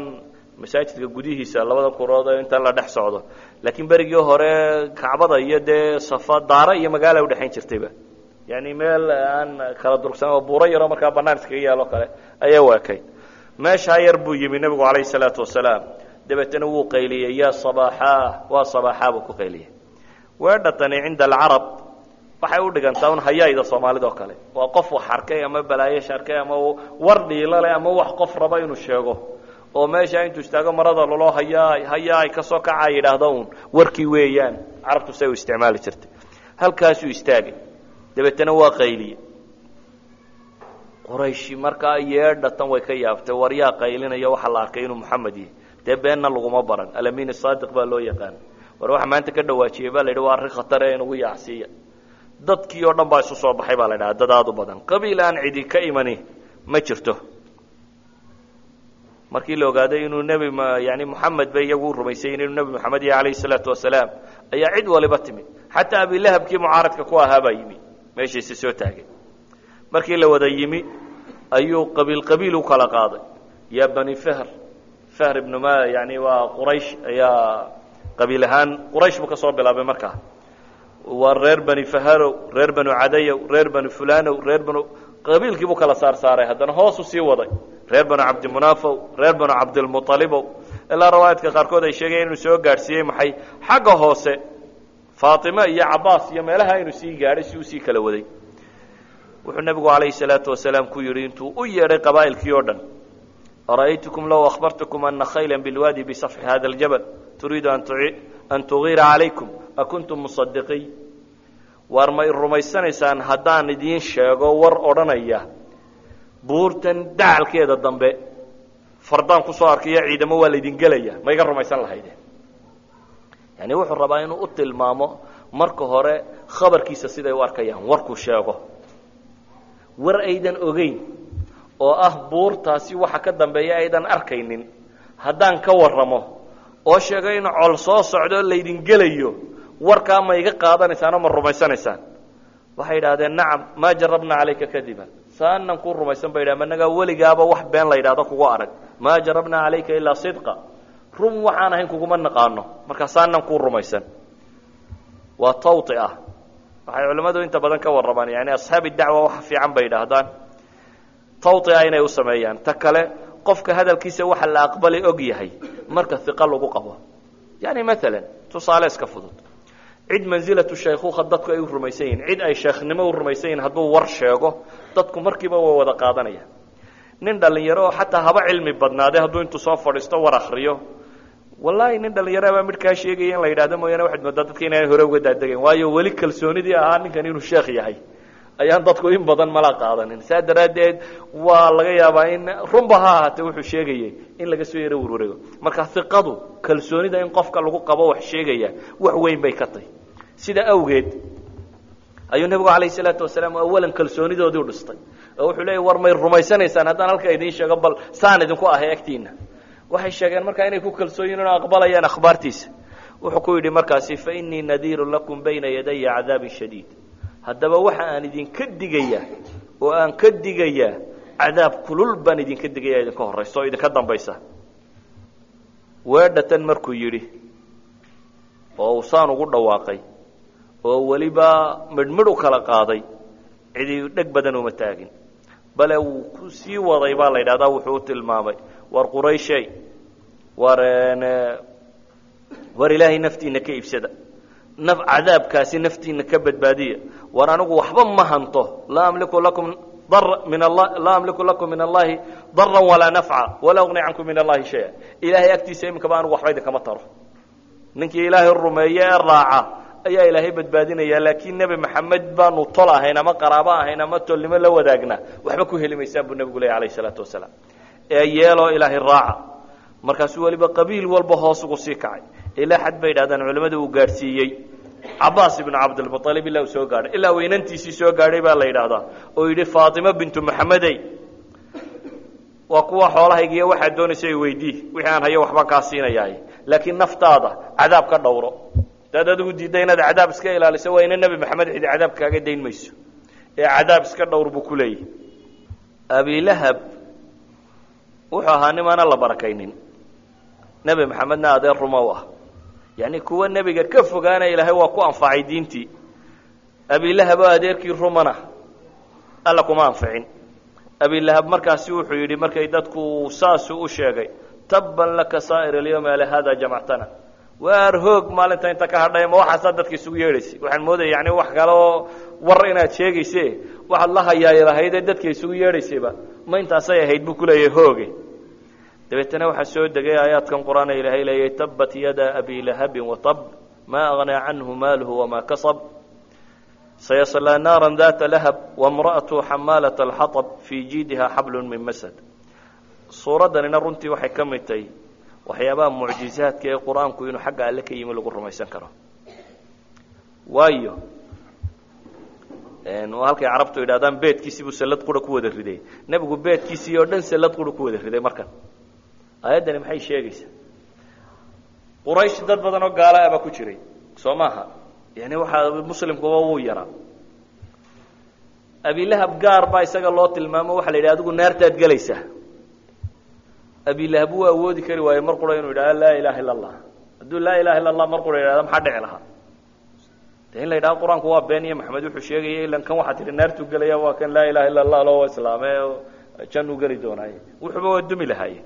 masaajidka gudihiisa labada kurood inta la dhex socdo. Laakiin berigii hore kacbada iyo dee safa daara iyo magaala udhexayn jirtayba. Yani meel aan kala durugsan oo buuro yaroo markaa banaan iskaga yaalo kale ayaa waakay meeshaa yar buu yimi nebigu calayhi salaatu wasalaam. Dabeetana wuu qayliyey ya sabaaxaa waa sabaaxaa buu ku qayliyey. Weedhatani cinda alcarab waxay u dhigantaa un hayaayda soomaalida oo kale. Waa qof wax arkay ama balaayash arkay ama war dhiilo leh ama wax qof raba inuu sheego. Oo meesha intuu istaago marada lolo hayaay hayaay ka soo kacaa yidhaahdo un warkii weeyaan. Carabtu say u isticmaali jirtay. Halkaasuu istaagay. Dabeetana waa qayliye. Qorayshi markaa yeedhatan way ka yaabtay. War yaa qaylinaya waxaa la arkay inuu moxamed yahay. Dee beenna laguma baran. Alamin saadiq baa loo yaqaan. War waxa maanta ka dhawaajiyey baa la yidhi waa arrin khatare ee inugu yaacsiiya dadkii oo dhan baa isu soo baxay baa la idhaha dad aada u badan. Qabiil aan cidi ka imani ma jirto. Markii la ogaaday inuu nebi yani moxamed ba iyagu rumaysayin inuu nebi moxamed yahay alayhi salaatu wasalaam ayaa cid waliba timid. Xataa abilahabkii mucaaradka ku ahaa baa yimi. Meeshiisi soo taagay. Markii la wada yimi ayuu qabiil qabiil u kala qaaday. Ya bani fahr fahr ibnu ma yani waa quraysh ayaa qabiil ahaan quraysh buu ka soo bilaabay markaa waa reer bani faharow reer banu cadayow reer banu fulanow reer banu qabiilkii buu kala saar saaray haddana hoosu sii waday. Reer banu cabdimunaafow reer banu cabdilmualibow ilaa rawaayadka qaarkood ay sheegayen inuu soo gaadhsiiyey maxay xagga hoose faatima iyo cabaas iyo meelaha inuu sii gaadhay si uu sii kala waday. Wuxuu nebigu calayhi salaatu wasalaam ku yidhi intuu u yeedhay qabaa'ilkii oo dhan ara'aytukum low akhbartukum ana khayla bilwaadi bisafxi hada aljabal turiidu an tugiira calaykum akuntum musadiqiy waar ma i rumaysanaysaan haddaan idiin sheego war odhanaya. Buurtan dacalkeeda dambe fardaan ku soo arkayo ciidamo waa laydin gelaya. Ma iga rumaysan lahaydeen yani wuxuu rabaa inuu u tilmaamo marka hore khabarkiisa siday u arkayaan warkuu sheego. War aydan ogeyn oo ah buurtaasi waxa ka dambeeya aydan arkaynin. Haddaan ka warramo oo sheego in col soo socdo laydin gelayo warkaa ma iga qaadanaysaan oo ma rumaysanaysaan. Waxay yidhahdeen nacam maa jarabna calayka kadiba. Saanan kuu rumaysan ba yidhah managaa weligaaba wax been la yidhahdo kugu arag. Maa jarabna calayka ilaa sidqa. Run waxaan ahayn kuguma naqaano. Markaa saanan kuu rumaysan. Waa tawti ah. Waxay culimmadu inta badan ka warramaan yani asxaabi dacwa wax fiican bay yidhaahdaan. Tawtia inay u ta kale qofka hadalkiisa waxa la aqbali og yahay marka iqa lagu qabo. Yani maalan tusaale iska fudud cid mansilatu shaykhuuka dadku ay u rumaysan yihiin cid ay sheekhnimo u rumaysan yihiin hadduu war sheego dadku markiiba way wada qaadanaya. Nin dhalinyaro xataa haba cilmi badnaade hadduu intuu soo fadhiisto war akriyo wallaahi nin dhalinyarabaa midkaa sheegaya in la yidhahdo mooyaane waxaad moodaa dadka inaana hore uga daadegeen waayo weli kalsoonidii ahaa ninkan inuu sheekh yahay. Ayaan dadku in badan mala qaadanin. Saa daraaddeed waa laga yaabaa in runba ha ahaatee wuxuu sheegayay in laga soo yaro warwareego marka iqadu kalsoonida in qofka lagu qabo wax sheegaya wax weyn bay ka tahy sida awgeed ayuu nebigu calayh salaatu wasalaam awalan kalsoonidoodii dhistay. Oo wuxuu leeyay war may rumaysanaysaan haddaan halkaa idiin sheego bal saan idinku ahay agtiina waxay sheegeen markaa inay ku kalsoonyihin oo aqbalayaan akhbaartiisa. Wuxuu ku yidhi markaasi fainii nadiiru lakum bayna yadaya cadaabin shadiid. Haddaba waxa aan idinka digayaa oo aan ka digayaa cadaab kulul baan idinka digaya idinka horaysa oo idinka dambaysa. Weedhatan markuu yidhi oo uu saan ugu dhawaaqay oo weliba midhmidh u kala qaaday. Cidi dheg badan uma taagin. Bale wuu ku sii waday baa la yidhahdaa wuxuu tilmaamay. War qurayshay war war ilaahay naftiina ka iibsada. Naf cadaabkaasi naftiina ka badbaadiya. War anigu waxba ma hanto. Laa amliku lakum laa amliku lakum min allahi daran walaa nafca walaa ugni cankum min allahi shaya. Ilaahay agtiisa iminkaba anigu waxba idinkama taro. Ninkii ilaahay rumeeye ee raaca ayaa ilaahay badbaadinaya laakiin nebi maxamed baanu tol ahayn ama qaraabo ahayn ama tolnimo la wadaagna waxba ku heli maysaan buu nebigu ley alayh isalaatu wasalaam. Ee yeeloo ilaahay raaca markaasuu weliba qabiil walba hoos ugu sii kacay. Ilaa xad bay yidhahdaan culimmada uu gaadhsiiyey. Cabaas ibnu cabdilmualib ilaa uu soo gaadhay ilaa uu inantiisii soo gaadhay baa la yidhaahdaa oo yidhi faatima bintu maxamedey waa kuwa xoolahaygiiyo waxaad doonaysa weydii wixii aan hayo waxbaan kaa siinayaay laakiin naftaada cadaab ka dhowro hadaad adigu diidda inaad cadaab iska ilaaliso waa ina nebi maxamed cidi cadaab kaaga dayn mayso. Ee cadaab iska dhowr buu ku leeyahy abilahab wuxuu ahaa nimaana la barakaynin. Nebi maxamedna adeer ruma u ah. Yacni kuwa nebiga ka fogaana ilaahay waa ku anfacay diintii. Abilahab oo adeerkii rumana alla kuma anficin. Abilahab markaasi wuxuu yidhi markay dadku saasuu u sheegay tabban laka saa'ir alyawmi ala hada jamactana waar hoog maalinta inta ka hadhay ma waxaasaa dadka isugu yeedhaysay waxaan moodaya yani wax kale oo war inaad sheegayse. Waxaad la hayaay lahaydee dadka isugu yeedhaysayba ma intaasay ahayd buu kuleeyahay hooge. Dabeetana waxaa soo degay aayaadkan qur'aan ee ilaahay leeyay tabat yada abi lahabin watab ma agnaa canhu maaluhu wamaa kasab. Sayaslaa naara data lahab wamra'atu xamaalat alxaطb fii jiidiha xablu min masad. Suuraddanina runtii waxay ka mid tahay waxyaabaha mucjizaadka ee qur'aanku inuu xagga alle ka yimi lagu rumaysan karo. Waayo halkay carabtu yidhahdaan beedkiisii buu sallad qura ku wada riday. Nebigu beedkiisii oo dhan sallad qura ku wada riday markan aayaddani maxay sheegaysaa? Quraysh dad badan oo gaala abaa ku jiray. Soo maaha. Yani waxaa muslimkuba wuu yaraa. Abilahab gaar baa isaga loo tilmaamo waxa la yidhi adigu naartaad gelaysaa abilahab wuu awoodi kari waaye mar qura inuu yidhahdo laa ilaha illa allah hadduu laa ilaha illa allah mar qura yidhahdo maxaa dhici lahaa? De in la yidhahdo qur'aanku waa been iyo maxamed wuxuu sheegaya ilan kan waxaa tihi naartuu gelaya waa kan laa ilaha illa allah loo islaame jannuu geli doonaaye wuxuuba waa dumi lahaaye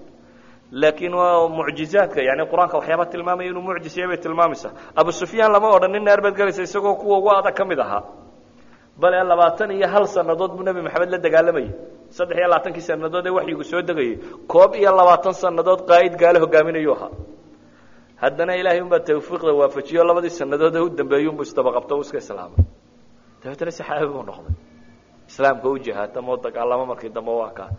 laakiin waa mucjizaadka yani qur'aanka waxyaaba tilmaamaya inuu mucjisiya bay tilmaamaysaa abu sufyaan lama odhan nin naar baad gelaysa isagoo kuwa ugu adag ka mid ahaa bale labaatan iyo hal sanadood buu nebi maxamed la dagaalamayay saddex iyo labaatankii sanadood ee waxyigu soo degayay koob iyo labaatan sanadood qaa'id gaalo hogaaminayuu ahaa. Haddana ilaahay unbaa tawfiiqda waafajiyo labadii sanadood ee u dambeeyey unbu isdabaqabto u iska islaamay. Dabeetana saxaabi buu noqday. Islaamka u jihaatamo dagaalamo markii dambe waa kaa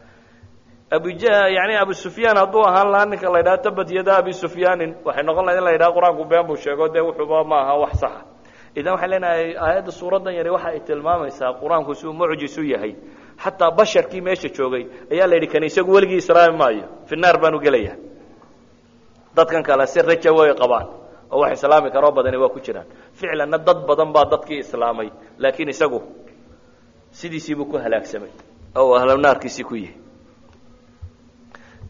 abuj yani abu sufyaan hadduu ahaan lahaa ninka la yidhaha tabat yada abi sufyaanin. Waxay noqon lahayd in la yidhaha qur'aanku been buu sheego dee wuxuuba ma aha wax saxa idan waxay leenahay aayadda suuraddan yari waxa ay tilmaamaysaa qur'aanku siduu mucjis u yahay. Xataa basharkii meesha joogay ayaa la yidhi kan isagu weligii islaami maayo fi naar baanu gelaya dadkan kale si raja way qabaan oo wax islaami karoo badani waa ku jiraan. Ficlanna dad badan baa dadkii islaamay laakiin isagu sidiisiibuu ku halaagsamay oo ahlo naarkiisii ku yihi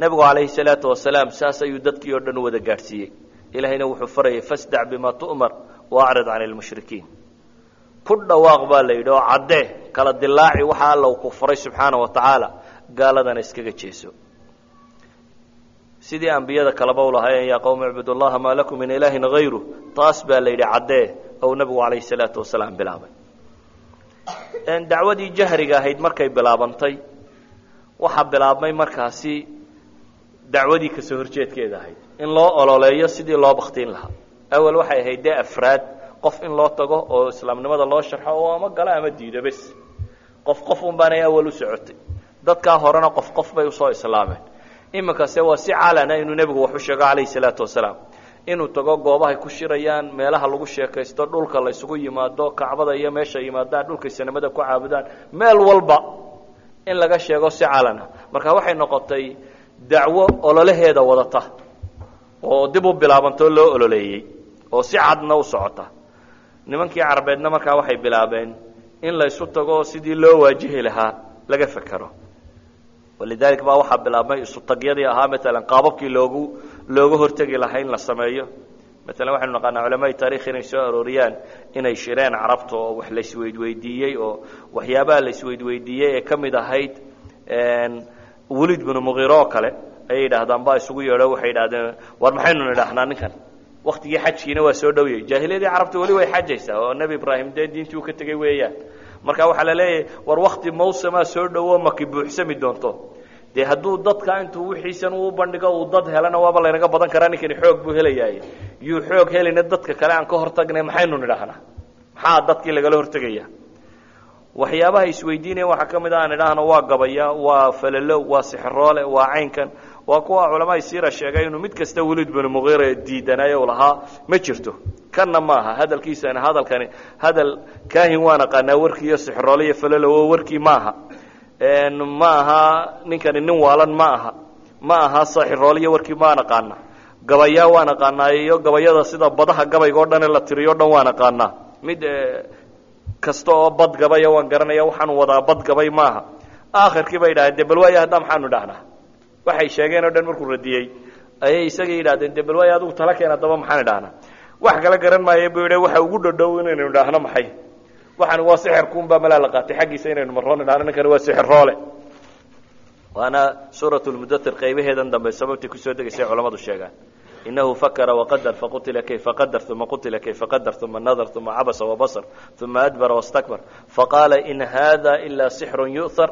nebigu calayhi salaatu wasalaam saas ayuu dadkii oo dhan u wada gaadhsiiyey. Ilaahayna wuxuu farayay fasdac bimaa tu'mar waacrid can lmushrikiin ku dhawaaq baa la yidhi oo caddee kala dilaaci waxa alla uu ku faray subxaana wa tacaala gaaladana iskaga jeeso sidii ambiyada kaleba u lahaayeen yaa qowmi icbud llaha maa lakum min ilaahin hayru taas baa la yidhi caddee ou nebigu calayhi salaatu wasalaam bilaabay dacwadii jahriga ahayd markay bilaabantay waxaa bilaabmay markaasi dacwadii ka soo horjeedkeeda ahayd in loo ololeeyo sidii loo baktiin lahaa awal waxay ahayd dee afraad qof in loo tago oo islaamnimada loo sharxo oo ama galo ama diido bes. Qof qof un awal u socotay. Dadkaa horena qof qof bay u soo islaameen. Iminkase waa si calana inuu nebigu wax u sheego calayhi salaatu wasalaam. Inuu tago goobahay ku shirayaan meelaha lagu sheekaysto dhulka la ysugu yimaado kacbada iyo meesha yimaadaan dhulkay sanamada ku caabudaan meel walba in laga sheego si calana marka waxay noqotay dacwo ololaheeda wadata oo dib u bilaabantoo loo ololeeyey oo si cadna u socota. Nimankii carabeedna markaa waxay bilaabeen in la ysu tago sidii loo waajihi lahaa laga fekero walidalik baa waxaa bilaabmay isutagyadii ahaa maalan qaababkii loogu looga hortegi lahaa in la sameeyo. Maalan waxaynu naqaanaa culamai taarikh inay soo arooriyaan inay shireen carabta oo wax laisweydweydiiyey oo waxyaabaha la isweydweydiiyey ee ka mid ahayd welid binu muqiro oo kale ayay yidhaahdaan baa isugu yeedho waxay yidhahdeen war maxaynu nidhaahnaa ninkan waktigii xajkiina waa soo dhowyay jaahiliyadii carabta weli way xajaysaa oo nebi ibraahim dee diintii uu ka tegey weeyaan. Marka waxaa la leeyahay war wakti mawsamaa soo dhowo maki buuxsami doonto. Dee hadduu dadka intuu wixiisan uu bandhigo uu dad helana waaba laynaga badan karaa ninkani xoog buu helayaay yuu xoog helayna dadka kale aan ka hortagnay maxaynu nidhaahnaa maxaa dadkii lagala hortegaya waxyaabaha isweydiinaya waxaa ka mid a aan idhaahno waa gabaya waa falalow waa sixiroole waa caynkan waa kuwa culamaa siira sheegay inuu mid kasta welid binu muqiira diidanay u lahaa ma jirto kanna maaha hadalkiisana hadalkani hadal kahin waan aqaanaa warkii iyo sixiroole iyo falalow warkii maaha. Ma aha ninkani nin waalan ma aha ma aha saxiroole iyo warkii maan aqaana gabayaa waan aqaanaa iyo gabayada sida badaha gabayga o dhan la tiriyo dhan waan aqaanaa. Mid kasta oo bad gabaya waan garanaya waxaanu wadaa bad gabay maaha. Aakhirkii bay yidhahdeen de bal waaya haddaa maxaanu idhahnaa waxay sheegeen oo dhan markuu radiyey ayay isagii yidhahdeen de bal waaya adigu tala keen haddaba maxaan idhahnaa wax kala garan maayo buu yidhi waxa ugu dhodhow inaynu idhaahno maxay? Waxaan waa sixirkuunbaa malaa la qaatay xaggiisa inaynu marroon idhahno ninkani waa sixirroole waana suurat lmudatir qaybaheedan dambe sababtay ku soo degaysay culamadu sheegaan. Inahu fakra waqadar faqutila kayfa qadar uma qutila kayfa qadar uma nadar uma cabasa wabasr uma adbara wastakbar faqaala in hada ilaa sixru yu'har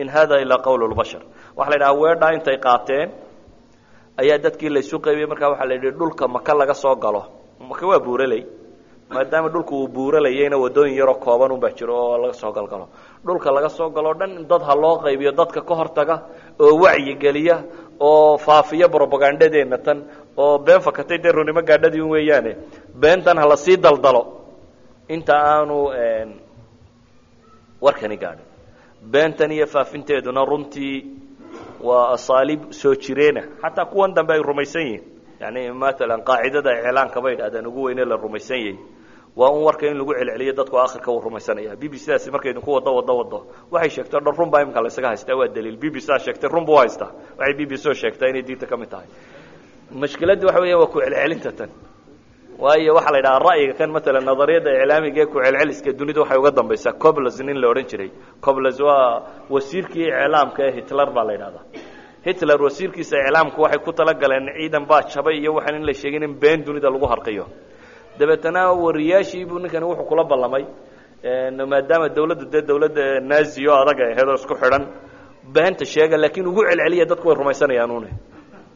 in hada ilaa qowl lbashar waxa la yidhaha weedhaa intay qaateen ayaa dadkii laysu qaybiyey. Markaa waxaa la yidhi dhulka maka laga soo galo. Maka waa buuraley maadaama dhulku uu buuralayeyna wadooyin yaroo kooban unbaa jiro oo laga soo galgalo. Dhulka laga soo galoo dhan dad ha loo qaybiyo dadka ka hortaga oo wacyi geliya oo faafiya brobagandadeenna tan oo been fakatay dee runimo gaadhadii un weeyaane. Beentan hala sii daldalo. Inta aanu warkani gaadhin beentan iyo faafinteeduna runtii waa asaaliib soo jireena. Xataa kuwan dambe ay rumaysan yihiin. Yani matalan qaacidada iclaanka bay idhahdeen ugu weyne la rumaysan yahay. Waa un warka in lagu celceliyo dadku akhirka uu rumaysanaya b b c daasi markay idinku wado wado wado waxay sheegto dhan run baa imika laysaga haystaa waa daliil. B b c daa sheegtay run buu haystaa. Waxay b b oo sheegtaa inay diinta ka mid tahay. Mashkiladda waxa weya waa ku celcelinta tan waayo waxaa la yidhaha ra'yiga kan matalan nadariyadda iclaamiga ee ku celceliska dunida waxay uga dambaysaa coblas nin la odhan jiray. Coblas waa wasiirkii iclaamka ee hitler baa la yidhahdaa. Hitler wasiirkiisa iclaamku waxay ku talagaleen ciidan baa jabay iyo waxaan in la sheegin in been dunida lagu harqiyo. Dabeetana wariyaashii buu ninkani wuxuu kula ballamay maadaama dawladdu dee dawladda nazi oo adag ay ahayd oo isku xidhan beenta sheega laakiin ugu celceliya dadku way rumaysanayaan une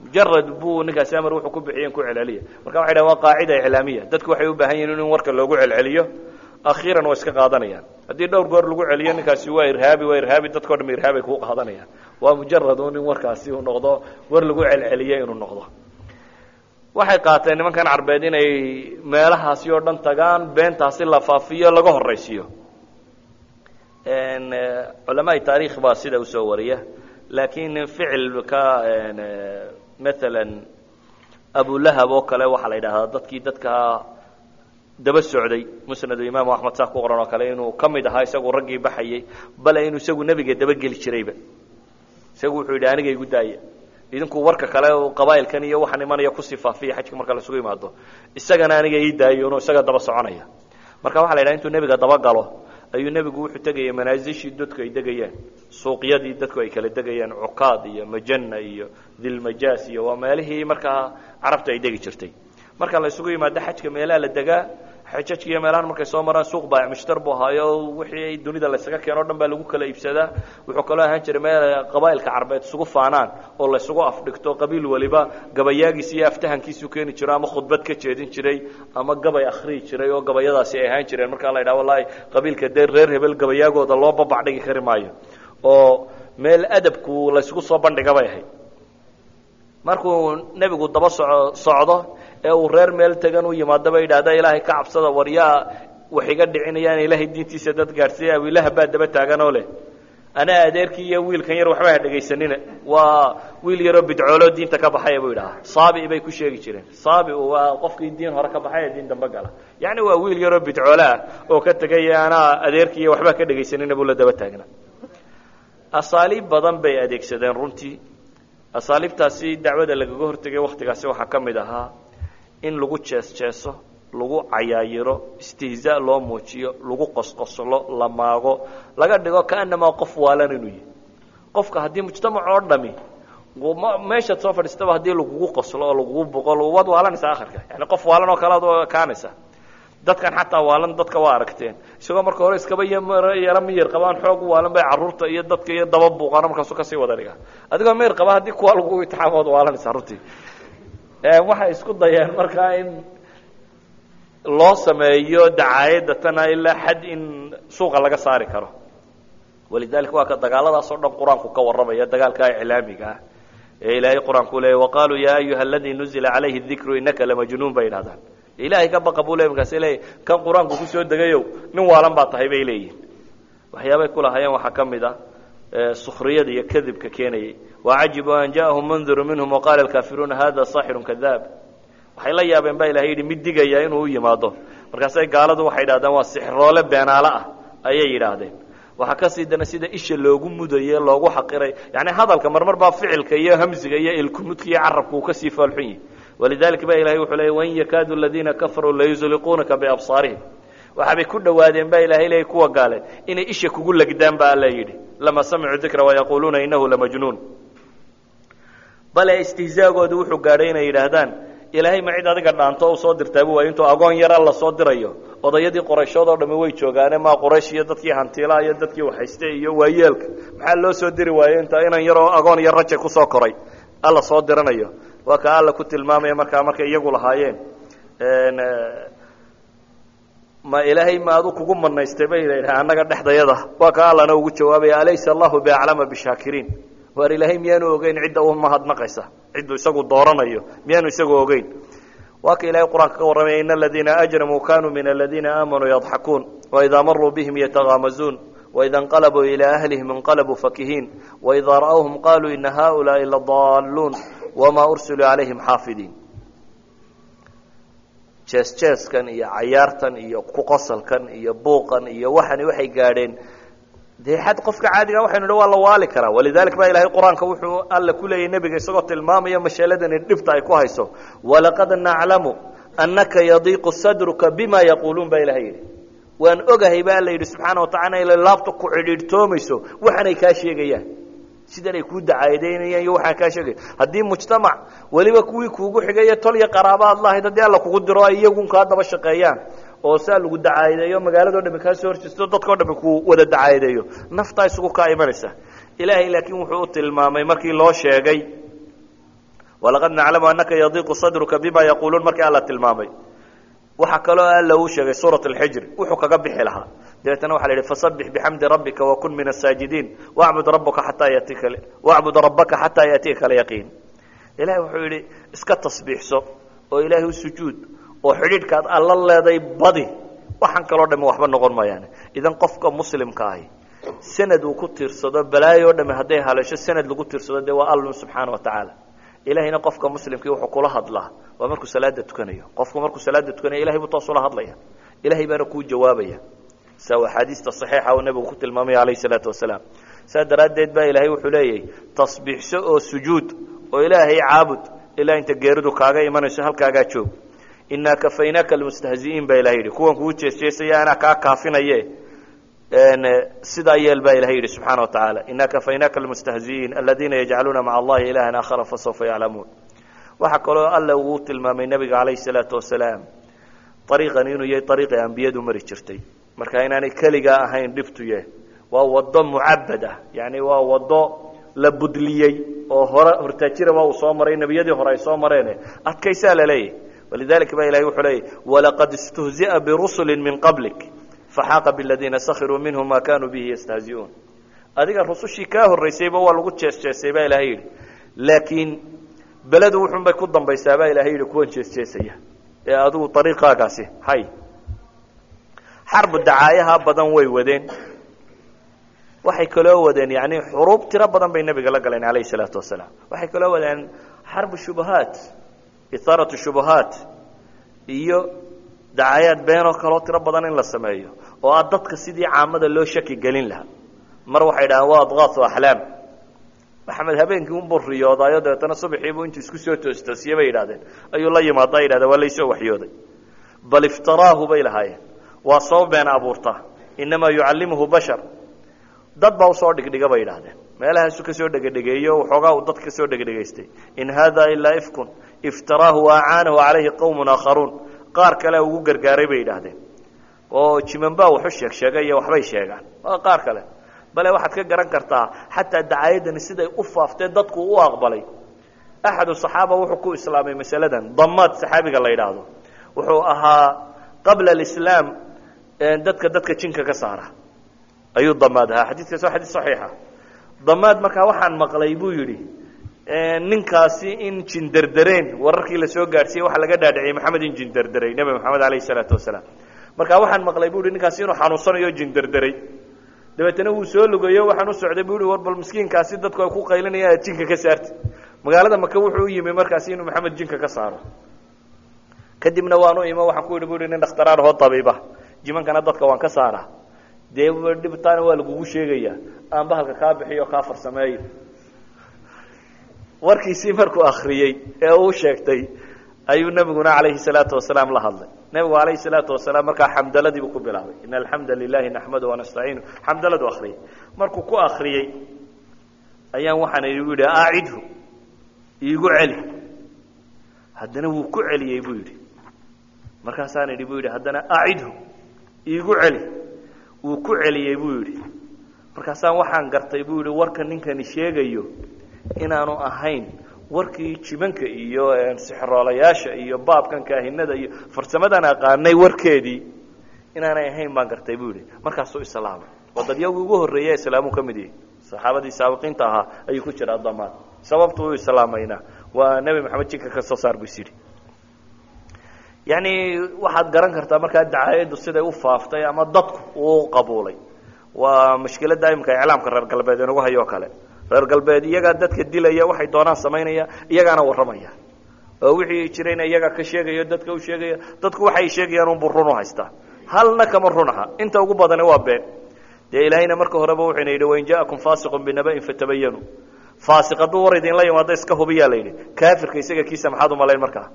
mujarad buu ninkaasi amar wuxuu ku bixiyeen ku celceliya. Marka waxay dhahen waa qaacida iclaamiya dadku waxay u baahan yihiin in warka loogu celceliyo. Akhiiran way iska qaadanayaan. Haddii dhowr goor lagu celiyo ninkaasi waa irhaabi waa irhaabi. Dadkao dham irhaabay kuu qaadanayaan. Waa mujarad un in warkaasi uu noqdo war lagu celceliyo inuu noqdo. Waxay qaateen nimankan carbeed inay meelahaasi oo dhan tagaan beentaasi la faafiyo laga horaysiiyo culamaai taarikh baa sida u soo wariya. Laakiin ficilka maalan abulahab oo kale waxaa la yidhahdaa dadkii dadka daba socday. Musnadu imaamu axmed saa ku qoran oo kale inuu ka mid ahaa isagu raggii baxayay bale inuu isagu nebiga dabageli jirayba. Isagu wuxuu yidhi aniga igu daaya. Idinku warka kale qabaa'ilkan iyo waxaan imanaya ku sii faafiya xajka marka lasugu yimaado isagana aniga ii daayo inuu isaga daba soconaya. Marka waxa la yidhaha intuu nebiga dabagalo ayuu nebigu wuxuu tegaya manaasishii dadku ay degayaan suuqyadii dadku ay kala degayaan cukaad iyo majana iyo dilmajaas iyo waa meelihii markaa carabta ay degi jirtay. Marka la isugu yimaado xajka meelaha la degaa xajajka iyo meelahan markay soo maraan suuq mushtar buu ahaayo wixii dunida laysaga keeno o dhan baa lagu kala iibsadaa wuxuu kaloo ahaan jiray meel qabaa'ilka carbeed isugu faanaan oo laysugu afdhigto qabiil waliba gabayaagiisa iyo aftahankiisuu keeni jiro ama khudbad ka jeedin jiray ama gabay akhriyi jiray oo gabayadaasi ay ahaan jireen. Markaa la yidhaha wallahi qabiilka dee reer hebel gabayaagooda loo babac dhigi kari maayo. Oo meel adabku laysugu soo bandhiga bay ahayd. Markuu nebigu daba soco socdo ee uu reer meel tegan u yimaado ba yidhahda ilaahay ka cabsada war yaa wax iga dhicinayaan ilaahay diintiisa dad gaadhsiiya awilaha baa daba taagan oo leh. Anaa adeerkii iyo wiilkan yar waxba ha dhegaysanina waa wiil yaroo bidcooloo diinta ka baxaya buu yidhahaa saabi bay ku sheegi jireen. Saabi waa qofkii diin hore ka baxay ee diin dambe gala. Yacni waa wiil yaroo bidcoole ah oo ka tegay anaa adeerkii iyo waxba ka dhegaysanina buu la daba taagna. Asaaliib badan bay adeegsadeen runtii. Asaaliibtaasi dacwada lagaga hortegay waktigaasi waxaa ka mid ahaa in lagu jees jeeso lagu cayaayiro istihzaa loo muujiyo lagu qosqoslo la maago laga dhigo kaanamaa qof waalan inuu yahay. Qofka haddii mujtamac oo dhami meeshaad soo fadhiistaba haddii lagugu qoslo oo lagugu boqo waad waalanaysaa akhirka yani qof waalan oo kale ad kaanaysa. Dadkan xataa waalan dadka waa aragteen. Isagoo marka hore iskaba yaro miyir qabaan xoog waalan bay carruurta iyo dadka iyo daba buuqaano markaasu ka sii wada dhigaa. Adigoo miyir qaba haddii kuwa lagu itixaamo waad waalanaysaa runtii waxay isku dayeen markaa in loo sameeyo dacaayadda tana ilaa xad in suuqa laga saari karo. Walidalika waa ka dagaaladaas oo dhan qur'aanku ka warramaya dagaalka iclaamiga ah. Ee ilaahay qur'aanku leeyay waqaaluu yaa ayuha aladii nuzila calayhi dikru inaka lamajnuun bay yidhahdaan ilaahay ka baqa buu le markaasi leey kan qur'aanku ku soo degayow nin waalan baa tahay bay leeyihiin waxyaabay kulahaayeen waxaa ka mid a sukriyada iyo kadibka keenayay wacajibuu an ja'ahum mundiru minhum waqaala alkaafiruuna hada saaxiru kadaab waxay la yaabeen baa ilahay yidhi mid digaya inuu u yimaado. Markaasay gaaladu waxay yidhahdeen waa sixiroole beenaale ah ayay yidhaahdeen. Waxaa ka sii dana sida isha loogu mudaye loogu xaqiray yani hadalka marmar baa ficilka iyo hamziga iyo ilkumudka iyo carabka uu ka sii foolxun yihi walidalika ba ilahay wuxuu leey wain yakaadu aladiina kafaruu layuzliquunaka biabsaarihim. Waxaabay ku dhawaadeen ba ilahay leeyay kuwa gaale inay isha kugu legdaan ba alla yidhi. Lama samicuu dikra wayaquuluuna inahu lamajnuun bale istihzaagoodu wuxuu gaadhay inay yidhaahdaan ilaahay ma cid adiga dhaanto u soo dirtaabu waay intuu agoon yara la soo dirayo. Odayadii qorayshood oo dhami way joogaane maa qoraysh iyo dadkii hantiilaa iyo dadkii waxayste iyo waayeelka. Maxaa loo soo diri waaye inta inan yaroo agoon iyo raja ku soo koray? Alla soo diranayo. Waa ka alla ku tilmaamaya markaa markay iyagu lahaayeen. Ma ilaahay ma adu kugu manaystay? Bay annaga dhexdayada. Waa ka allana ugu jawaabaya alaysa allahu biaclama bishaakiriin waar ilaahay miyaanu ogeyn cidda u mahadnaqaysa. Cidduu isagu dooranayo miyaanu isagu ogeyn. Waa ilahay qur'aanka ka warramaya in aladiina ajramuu kanuu min aladiina aamanuu yadxakuun waidaa maruu bihim yatagaamazuun waida inqalabuu ilaa ahlihim inqalabuu fakihiin waidaa ra'awhum qaluu ina haulaai ladaaluun wamaa ursiluu calayhim xaafidiin. Jees jeeskan iyo cayaartan iyo kuqosalkan iyo buuqan iyo waxani waxay gaadheen dee xad qofka caadiga waxaynu dhi waa la waali karaa. Walidalik ba ilahay qur'aanka wuxuu alla ku leeyahy nebiga isagoo tilmaamaya mashaladani dhibta ay ku hayso. Walaqad naclamu annaka yadiiqu sadruka bima yaquuluun baa ilahay yidhi. Waan ogahay ba alla yidhi subxaana watacala ila laabta ku cidhiidhtoomayso waxanay kaa sheegayaan. Sidan ay kuu dacaadeynayaan iyo waxaan kaa sheegaya haddii mujtamac weliba kuwii kuugu xigaya tol iyo qaraaba ad lahayd haddii alla kugu diro ay iyagun kaa daba shaqeeyaan oo saa lagu dacaadeeyo magaalado dhami kaa soo horjeesto dadkao dhami ku wada dacaadeeyo naftaa isugu kaa imanaysa ilaahay laakiin wuxuu u tilmaamay markii loo sheegay walaqad naclamu anaka yadiiqu sadruka bima yaquuluun markii alla tilmaamay. Waxaa kaloo alla uu sheegay suurat alxijri wuxuu kaga bixi lahaa. Dabeetana waxa la yidhi fasabix bixamdi rabbika wakun min asaajidiin wacbud rabbaka xataa yatika wacbud rabbaka xataa yaatiika alyaqiin. Ilahay wuxuu yidhi iska tasbiixso oo ilaahay u sujuud oo xidhiidhkaad alla leeday badi. Waxaan kaloo dhami waxba noqon maayaan idan qofka muslimka ahi sanad uu ku tiirsado balaayo o dhami hadday haleesho sanad lagu tiirsado dee waa allun subxaana wa tacaala. Ilahayna qofka muslimkii wuxuu kula hadlaa. Waa markuu salaada tukanayo. Qofku markuu salaada tukanayo ilahay buu toos ula hadlaya. Ilahay baana kuu jawaabaya. Sa axaadiista saxiixa uu nebigu ku tilmaamaya alayh salaatu wasalaam. Saa daraaddeed baa ilaahay wuxuu leeyahy tasbiixso oo sujuud oo ilaahay caabud. Ilaa inta geeridu kaaga imanayso halkaagaa joog inaa kafaynaaka almustahzi'iin baa ilahay yidhi. Kuwan kuu jeesjeesaya anaa kaa kaafinaye sidaa yeel baa ilahay yidhi subxaana wa tacaala. Inaa kafaynaaka almustahzi'iin aladiina yajcaluuna maca allahi ilahan aakhara fasawfa yaclamuun. Waxaa kaloo alla uu tilmaamay nebiga calayhi salaatu wasalaam ariiqan inuu yahay ariiqii ambiyadu mari jirtay. Marka inaanay keligaa ahayn dhibtuye waa wado mucabad ah yani waa wado la budliyey oo hore hortaajiraba uu soo maray nebiyadii hore ay soo mareene adkaysaa laleeyahy walidalika ba ilahay wuxuu leeyahy walaqad istuhzi'a birusuli min qablik faxaaqa biladiina sakiruu minhum ma kanuu bihi yastahzi'uun adiga rusushii kaa horraysayba waa lagu jeesjeesay baa ilahay yidhi laakiin beledu wuxun bay ku dambaysaa baa ilahay yidhi kuwan jeesjeesaya ee adigu ariiqaagaasi hay xarbu dacaayaha badan way wadeen waxay kaloo wadeen yani xuruub tiro badan bay nebiga la galeen alayh salaatu wasalaam waxay kaloo wadeen xarbu shubahaat ihaaratu shubahaat iyo dacaayaad beenoo kaloo tiro badan in la sameeyo oo ah dadka sidii caamada loo shaki gelin lahaa mar waxay dhahaan waa adqaasu axlaam maxamed habeenkii unbuu riyoodaayo dabeetana subaxiibuu intuu isku soo toostoosiye bay yidhahdeen ayuu la yimaada yidhahdeen waa laysoo waxyooday bal iftaraahu bay lahaayeen waa soo been abuurtaa dad baa u soo dhigdhiga bay yidhahdeen meelahaasu ka soo dhegedhegeeyo waxoogaa uu dadka ka soo dhegedhegaystay in hada ilaa ifkun iftaraahu waacaanahu calayhi qowmun aakharuun. Qaar kale ugu gargaaray bay yidhaahdeen. Oo jimanbaa waxu sheeg sheegay iyo waxbay sheegaan. Waa qaar kale. Bale waxaad ka garan kartaa xataa dacaayadani siday u faaftee dadku u aqbalay. Axadu صaxaaba wuxuu ku islaamay masaladan damaad saxaabiga la yidhaahdo. Wuxuu ahaa qabla alislaam dadka dadka jinka ka saara. Ayuu damaad ahaa. Xadiiskaas waa xadiis saxiixa. Damaad markaa waxaan maqlay buu yidhi ninkaasi in jinderdereen wararkii la soo gaadhsiiyey waxa laga dhaadhiciyey maxamed in jinderderay nebi maxamed alayh isalaatu wasalaam. Markaa waxaan maqlay bu yihi ninkaasi inuu xanuunsanayo jinderderay dabeetana wuu soo lugayo waxaan u socday bu i war bal miskiinkaasi dadku ay ku qaylinayaan aad jinka ka saarti magaalada maka wuxuu u yimi markaasi inuu maxamed jinka ka saaro. Kadibna waan u waxaan ku yidhi bu ihi nin dhakhtaraan hoo tabiiba. Jimankana dadka waan ka saaraa. Dee dhibtaana waa lagugu sheegayaa. Aan bahalka kaa bixiyo kaa farsameeyo warkiisii markuu akriyey ee uu sheegtay ayuu nebiguna calayhi salaatu wasalaam la hadlay. Nebigu alayhi salaatu wasalaam markaa xamdaladiibuu ku bilaabay. In alxamda lilahi naxmadu wanastaciinu xamdaladu akriyey markuu ku akriyey ayaan waxaan igu yidhi aacidhu iigu celi. Haddana wuu ku celiyey buu yidhi. Markaasaan idhi bu yidhi haddana aacidhu iigu celi. Wuu ku celiyey buu yidhi. Markaasaan waxaan gartay buu yidhi warka ninkani sheegayo inaanu ahayn warkii jimanka iyo sixroolayaasha iyo baabkan kaahinada iyo farsamadan aqaanay warkeedii inaanay ahayn baan gartay buu yidhi. Markaasuu islaamay. Oo dadyagii ugu horreeya islaamu ka mid yahay. Saxaabadii saabiqiinta ahaa ayuu ku jiraa damaan sababtu u islaamayna waa nebi maxamed jinka ka soo saar bu is yidhi. Yacni waxaad garan kartaa markaa dacaayaddu siday u faaftay ama dadku uu qabuulay. Waa mushkiladda imika iclaamka reer galbeed inagu hayo o kale reer galbeed iyagaa dadka dilaya waxay doonaan samaynaya iyagaana warramaya. Oo wixii jirayna iyagaa ka sheegayo dadka u sheegaya dadku waxay sheegayaan unbu run u haystaa. Halna kama run inta ugu badani waa been. Dee ilaahayna marka horeba wuxuyna yidhi wain ja'akum faasiqun binaba'in fatabayanuu faasiq hadduu war idinla yimaado iska hubiyaa la kaafirka isaga kiisa maxaad umalayn markaa?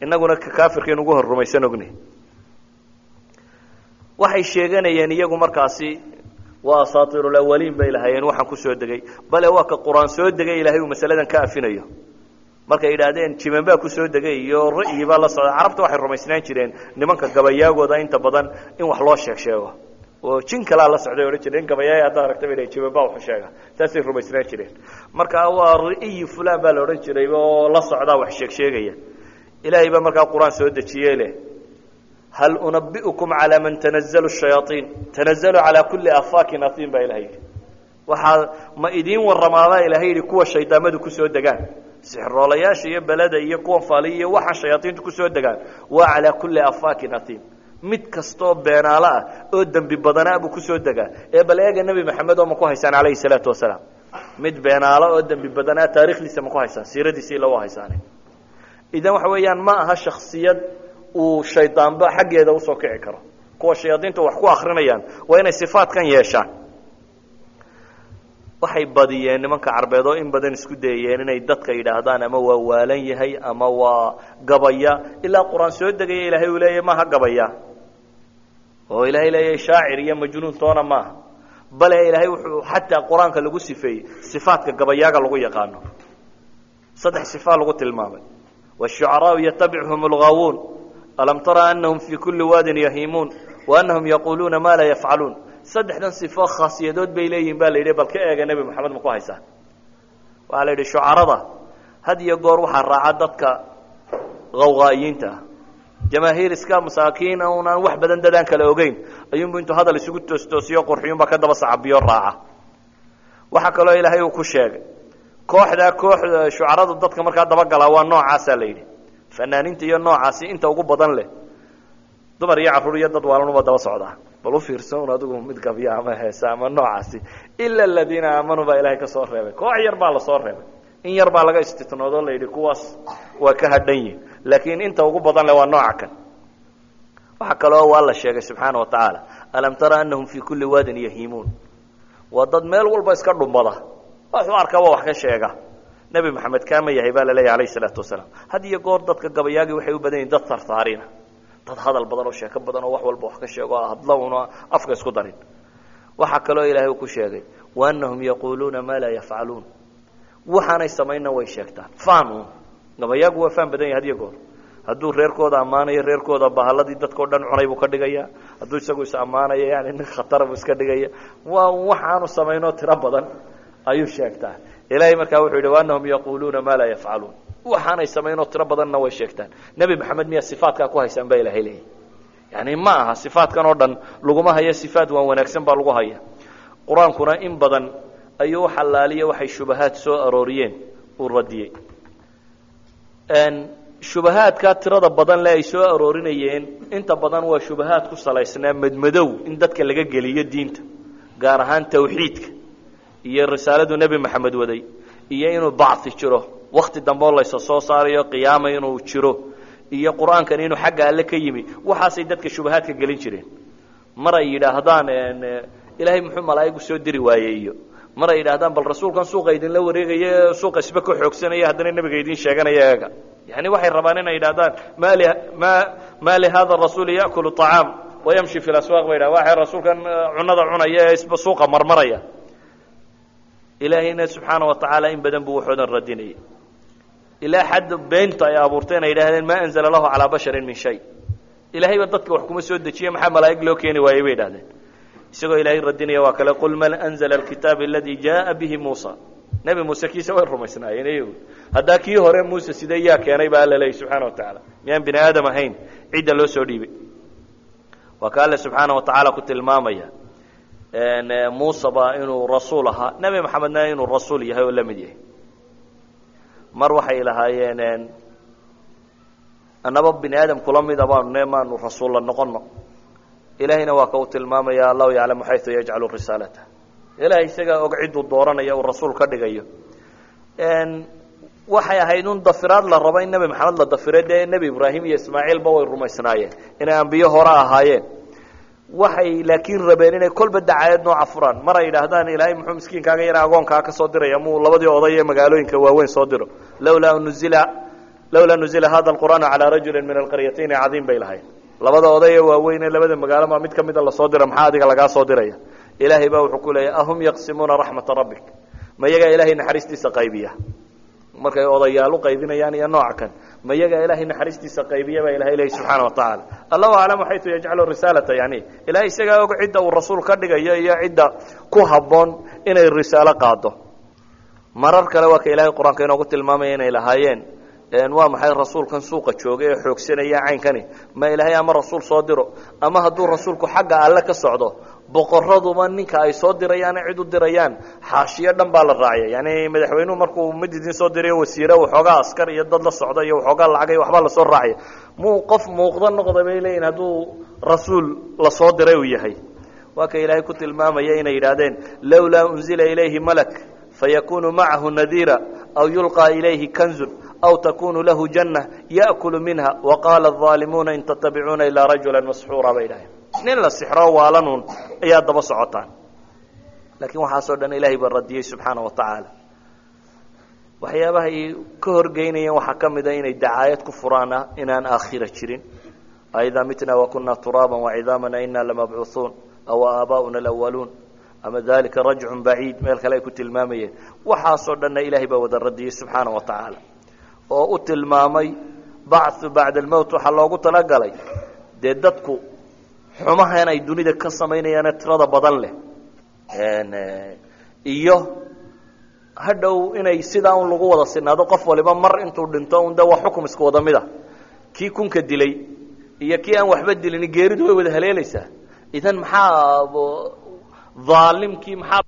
Inaguna kaafirka inugu hor rumaysan ogni. Waxay sheeganayeen iyagu markaasi waa asaatiirulawaliin bay lahaayeen waxaan ku soo degay. Bale waa ka qur'aan soo degay ilaahay uu masaladan ka afinayo. Markay yidhaahdeen jiman baa ku soo degay iyo ra'yi baa la socda. Carabta waxay rumaysnaan jireen nimanka gabayaagooda inta badan in wax loo sheeg sheego oo jin kalaa la socday odhan jireen in gabayaaya haddaad aragta bay jiman baa waxu sheega. Saasay rumaysnaan jireen. Marka waa ra'yi fulan baa la odhan jiray oo la socdaa wax sheeg sheegaya. Ilaahay baa markaa qur'aan soo dejiye leh hal unabi'ukum calaa man tanazalu shayaaiin tanazalu calaa kulli afaakin ahiim baa ilahay yidhi waxaa ma idiin warramaabaa ilahay yidhi kuwa shaydaamadu ku soo degaan sixroolayaasha iyo beleda iyo kuwan faaliya iyo waxaa shayaaiintu ku soo degaan waa calaa kulli afaakin ahiim mid kastoo beenaalo ah oo dembi badanaa buu ku soo degaa ee bal eega nebi maxamed oo ma ku haysaan calayhi salaatu wasalaam mid beenaalo oo dembi badanaa taarikhdiisa ma ku haysaan siiradiisii lawa haysaane idan waxa weeyaan ma aha shaksiyad uu shaydaanba xaggeeda u soo kici karo. Kuwa shayaadiinta wax ku akrinayaan waa inay sifaatkan yeeshaan. Waxay badiyeen nimanka carbeed oo in badan isku dayeen inay dadka yidhaahdaan ama waa waalan yahay ama waa gabaya. Ilaa qur'aan soo degaya ilaahay uu leeyahy maaha gabaya. Oo ilaahay leeyahay shaacir iyo majnuun toona maaha. Bale ilaahay wuxuu xataa qur'aanka lagu sifeeyey sifaatka gabayaaga lagu yaqaano. Saddex sifaa lagu tilmaamay. Washucaraa yatabichum lgaawuun alam tara anahum fii kulli waadin yahiimuun waanahum yaquuluuna maa laa yafcaluun saddexdan sifo khaasiyadood bay leeyihiin baa la yidhi bal ka eega nebi moxamed ma ku haysaa waxaa la yidhi shucarada had iyo goor waxaa raaca dadka qawqaa'iyiinta jamaahiir iska masaakiin unaan wax badan dadaan kala ogeyn ayuunbu intuu hadal isugu toostoosiyo qurxiyunba ka daba sacabiyo raaca waxaa kaloo ilaahay uu ku sheegay kooxdaa koox shucarada dadka markaa dabagalaa waa noocaasaa la yidhi fanaaniinta iyo noocaasi inta ugu badan leh. Dumar iyo carruur iyo dad waalanuma daba socdaa bal u fiirsa un adigu mid gabya ama heesa ama noocaasi. Ila aladiina aamanuu baa ilaahay ka soo reebay. Koox yar baa la soo reebay. In yar baa laga istitnoodo la yidhi kuwaas waa ka hadhan yihiin laakiin inta ugu badan leh waa nooca kan. Waxaa kaloo waa la sheegay subxaana wa tacaala alam tara anahum fii kulli waadin yahiimuun. Waa dad meel walba iska dhumbada. Waxuu arkaba wax ka sheega nebi maxamed kaama yahay baa laleeyahy alayh isalaatu wasalaam. Had iyo goor dadka gabayaagii waxay u badan yihiin dad tartaarina. Dad hadal badan oo sheeko badan oo wax walba wax ka sheego hadla una afka isku darin. Waxaa kaloo ilaahay uu ku sheegay waanahum yaquuluuna maa laa yafcaluun waxaanay samaynna way sheegtaan. Faan un gabayaagu waa faan badan yahay had iyo goor. Hadduu reerkooda ammaanayo reerkooda bahaladii dadkao dhan cunay buu ka dhigaya. Hadduu isagu is ammaanayo yani nin khatara buu iska dhigaya. Waa waxaanu samaynoo tiro badan ayuu sheegtaa ilaahay markaa wuxuu yidhi waanahum yaquuluuna maa laa yafcaluun waxaanay samaynoo tiro badanna way sheegtaan. Nebi maxamed miyaa sifaadkaa ku haysaan baa ilahay leeyahy yani ma aha sifaadkan oo dhan laguma hayo sifaad waan wanaagsan baa lagu haya qur'aankuna in badan ayuu xalaaliya waxay shubahaad soo arooriyeen uu radiyey. Shubahaadkaa tirada badan le ay soo aroorinayeen inta badan waa shubahaad ku salaysnaa madmadow in dadka laga geliyo diinta gaar ahaan tawxiidka iyo risaaladu nebi maxamed waday iyo inuu bacthi jiro wakti dambe oo laysa soo saarayo qiyaama inuu jiro iyo qur'aankan inuu xagga alle ka yimi waxaasay dadka shubahaadka gelin jireen. Mar ay yidhaahdaan ilaahay muxuu malaa'igu soo diri waayey? Iyo mar ay yidhaahdaan bal rasuulkan suuqa idinla wareegaya suuqa isba ka xoogsanaya haddana nebiga idin sheeganaya eega yani waxay rabaan inay yidhahdaan ma ma ma lihada rasuuli yaakulu طacaam wayamshi fi laswaaq ba yidhah waxay rasuulkan cunada cunaya ee isba suuqa marmaraya ilaahayna subxaana wa tacaala in badan buu waxoodan radinayay ilaa xad beenta ay abuurteen ay yidhahdeen ma anzala lahu calaa basharin min shay ilahayba dadka wax kuma soo dejiye maxaa malaa'ig loo keeni waayey bay idhahdeen isagoo ilaahay radinaya waa kale qul man anzla alkitaab aladi jaءa bihi muusa nebi muuse kiisa way rumaysnaayeen iyagu haddaa kii hore muuse sidee yaa keenay baa alla leeyay subxaana wa tacaala miyaan bini aadam ahayn cidda loo soo dhiibay waa ka alle subxaana wa tacaala ku tilmaamaya muuseba inuu rasuul ahaa. Nebi maxamedna inuu rasuul yahay oo la mid yahay. Mar waxay lahaayeen annaba bini aadam kula mida baanu ne maanu rasuulla noqono ilaahayna waa ka uu tilmaamaya allahu yaclamu xaytu yajcalu risaalata ilahay isagaa og cidduu dooranaya uu rasuul ka dhigayo. Waxay ahayd un dafiraad la rabo in nebi maxamed la dafire dee nebi ibraahim iyo ismaaciilba way rumaysnaayeen. Inay ambiyo hore ahaayeen waxay laakiin rabeen inay kolba dacaayad nooca furaan mar ay yidhaahdaan ilaahay muxuu miskiinkaaga yara agoonkaa ka soo diraya muu labadii oday ee magaalooyinka waaweyn soo diro. Lawlaa nuzila lawlaa nuzila hada alqur'aana calaa rajulin min alqaryatayni cadiim bay lahayd. Labada oday ee waaweyn ee labada magaalo maa mid kamida la soo dira maxaa adiga lagaa soo diraya? Ilaahay baa wuxuu ku leeyahy ahum yaqsimuuna raxmata rabbik? Ma iyagaa ilaahay naxariistiisa qaybiya markay odayaal u qaybinayaan iyo nooca kan. Ma iyagaa ilaahay naxariistiisa qaybiya baa ilahay leeyahy subxaana watacaala allahu aclamu xaytu yajcalu risaalata yani ilahay isagaa og cidda uu rasuul ka dhigayo iyo cidda ku habboon inay risaalo qaado marar kale waa ka ilaahay qur'aanka inoogu tilmaamaya inay lahaayeen waa maxay rasuulkan suuqa jooga ee xoogsanaya caynkani? Ma ilaahay ama rasuul soo diro? Ama hadduu rasuulku xagga alle ka socdo boqoraduba ninka ay soo dirayaan cid u dirayaan xaashiyo dhan baa la raacya yani madaxweynuhu markuu mid idin soo dirayo wasiire waxoogaa askar iyo dad la socda iyo waxoogaa lacagay waxbaa la soo raacya muu qof muuqda noqda bay leeyihiin hadduu rasuul la soo diray uu yahay. Waa ka ilaahay ku tilmaamaya inay yidhaahdeen lawlaa unzila ilayhi malak fayakunu macahu nadiira aw yulqaa ilayhi kanzun aw takunu lahu janna ya'kulu minha waqaala aalimuuna in tatabicuuna ilaa rajula masxuura bay dhahay nin la sixro waalanuun ayaa daba socotaan. Laakiin waxaasoo dhan ilahay baa radiyey subxaana wa tacaala waxyaabaha ay ka horgeynayeen waxaa ka mida inay dacaayad ku furaana inaan aakhira jirin. Aidaa mitna wakuna turaaba wacidaamana ina lamabcuuhuun aw aabaa'una alawaluun ama dalika rajcun baciid meel kale ay ku tilmaamayeen. Waxaasoo dhanna ilahay baa wada radiyey subxaana wa tacaala oo u tilmaamay bachu bacda almowt waxaa loogu talagalay. Dee dadku xumahan ay dunida ka samaynayaane tirada badan leh. Iyo hadhow inay sidaa un lagu wada sinaado qof waliba mar intuu dhinto un de waa xukum isku wada mid a kii kunka dilay iyo kii aan waxba dilin geeridu way wada haleelaysaa. Idan maxaa aalimkii maxaa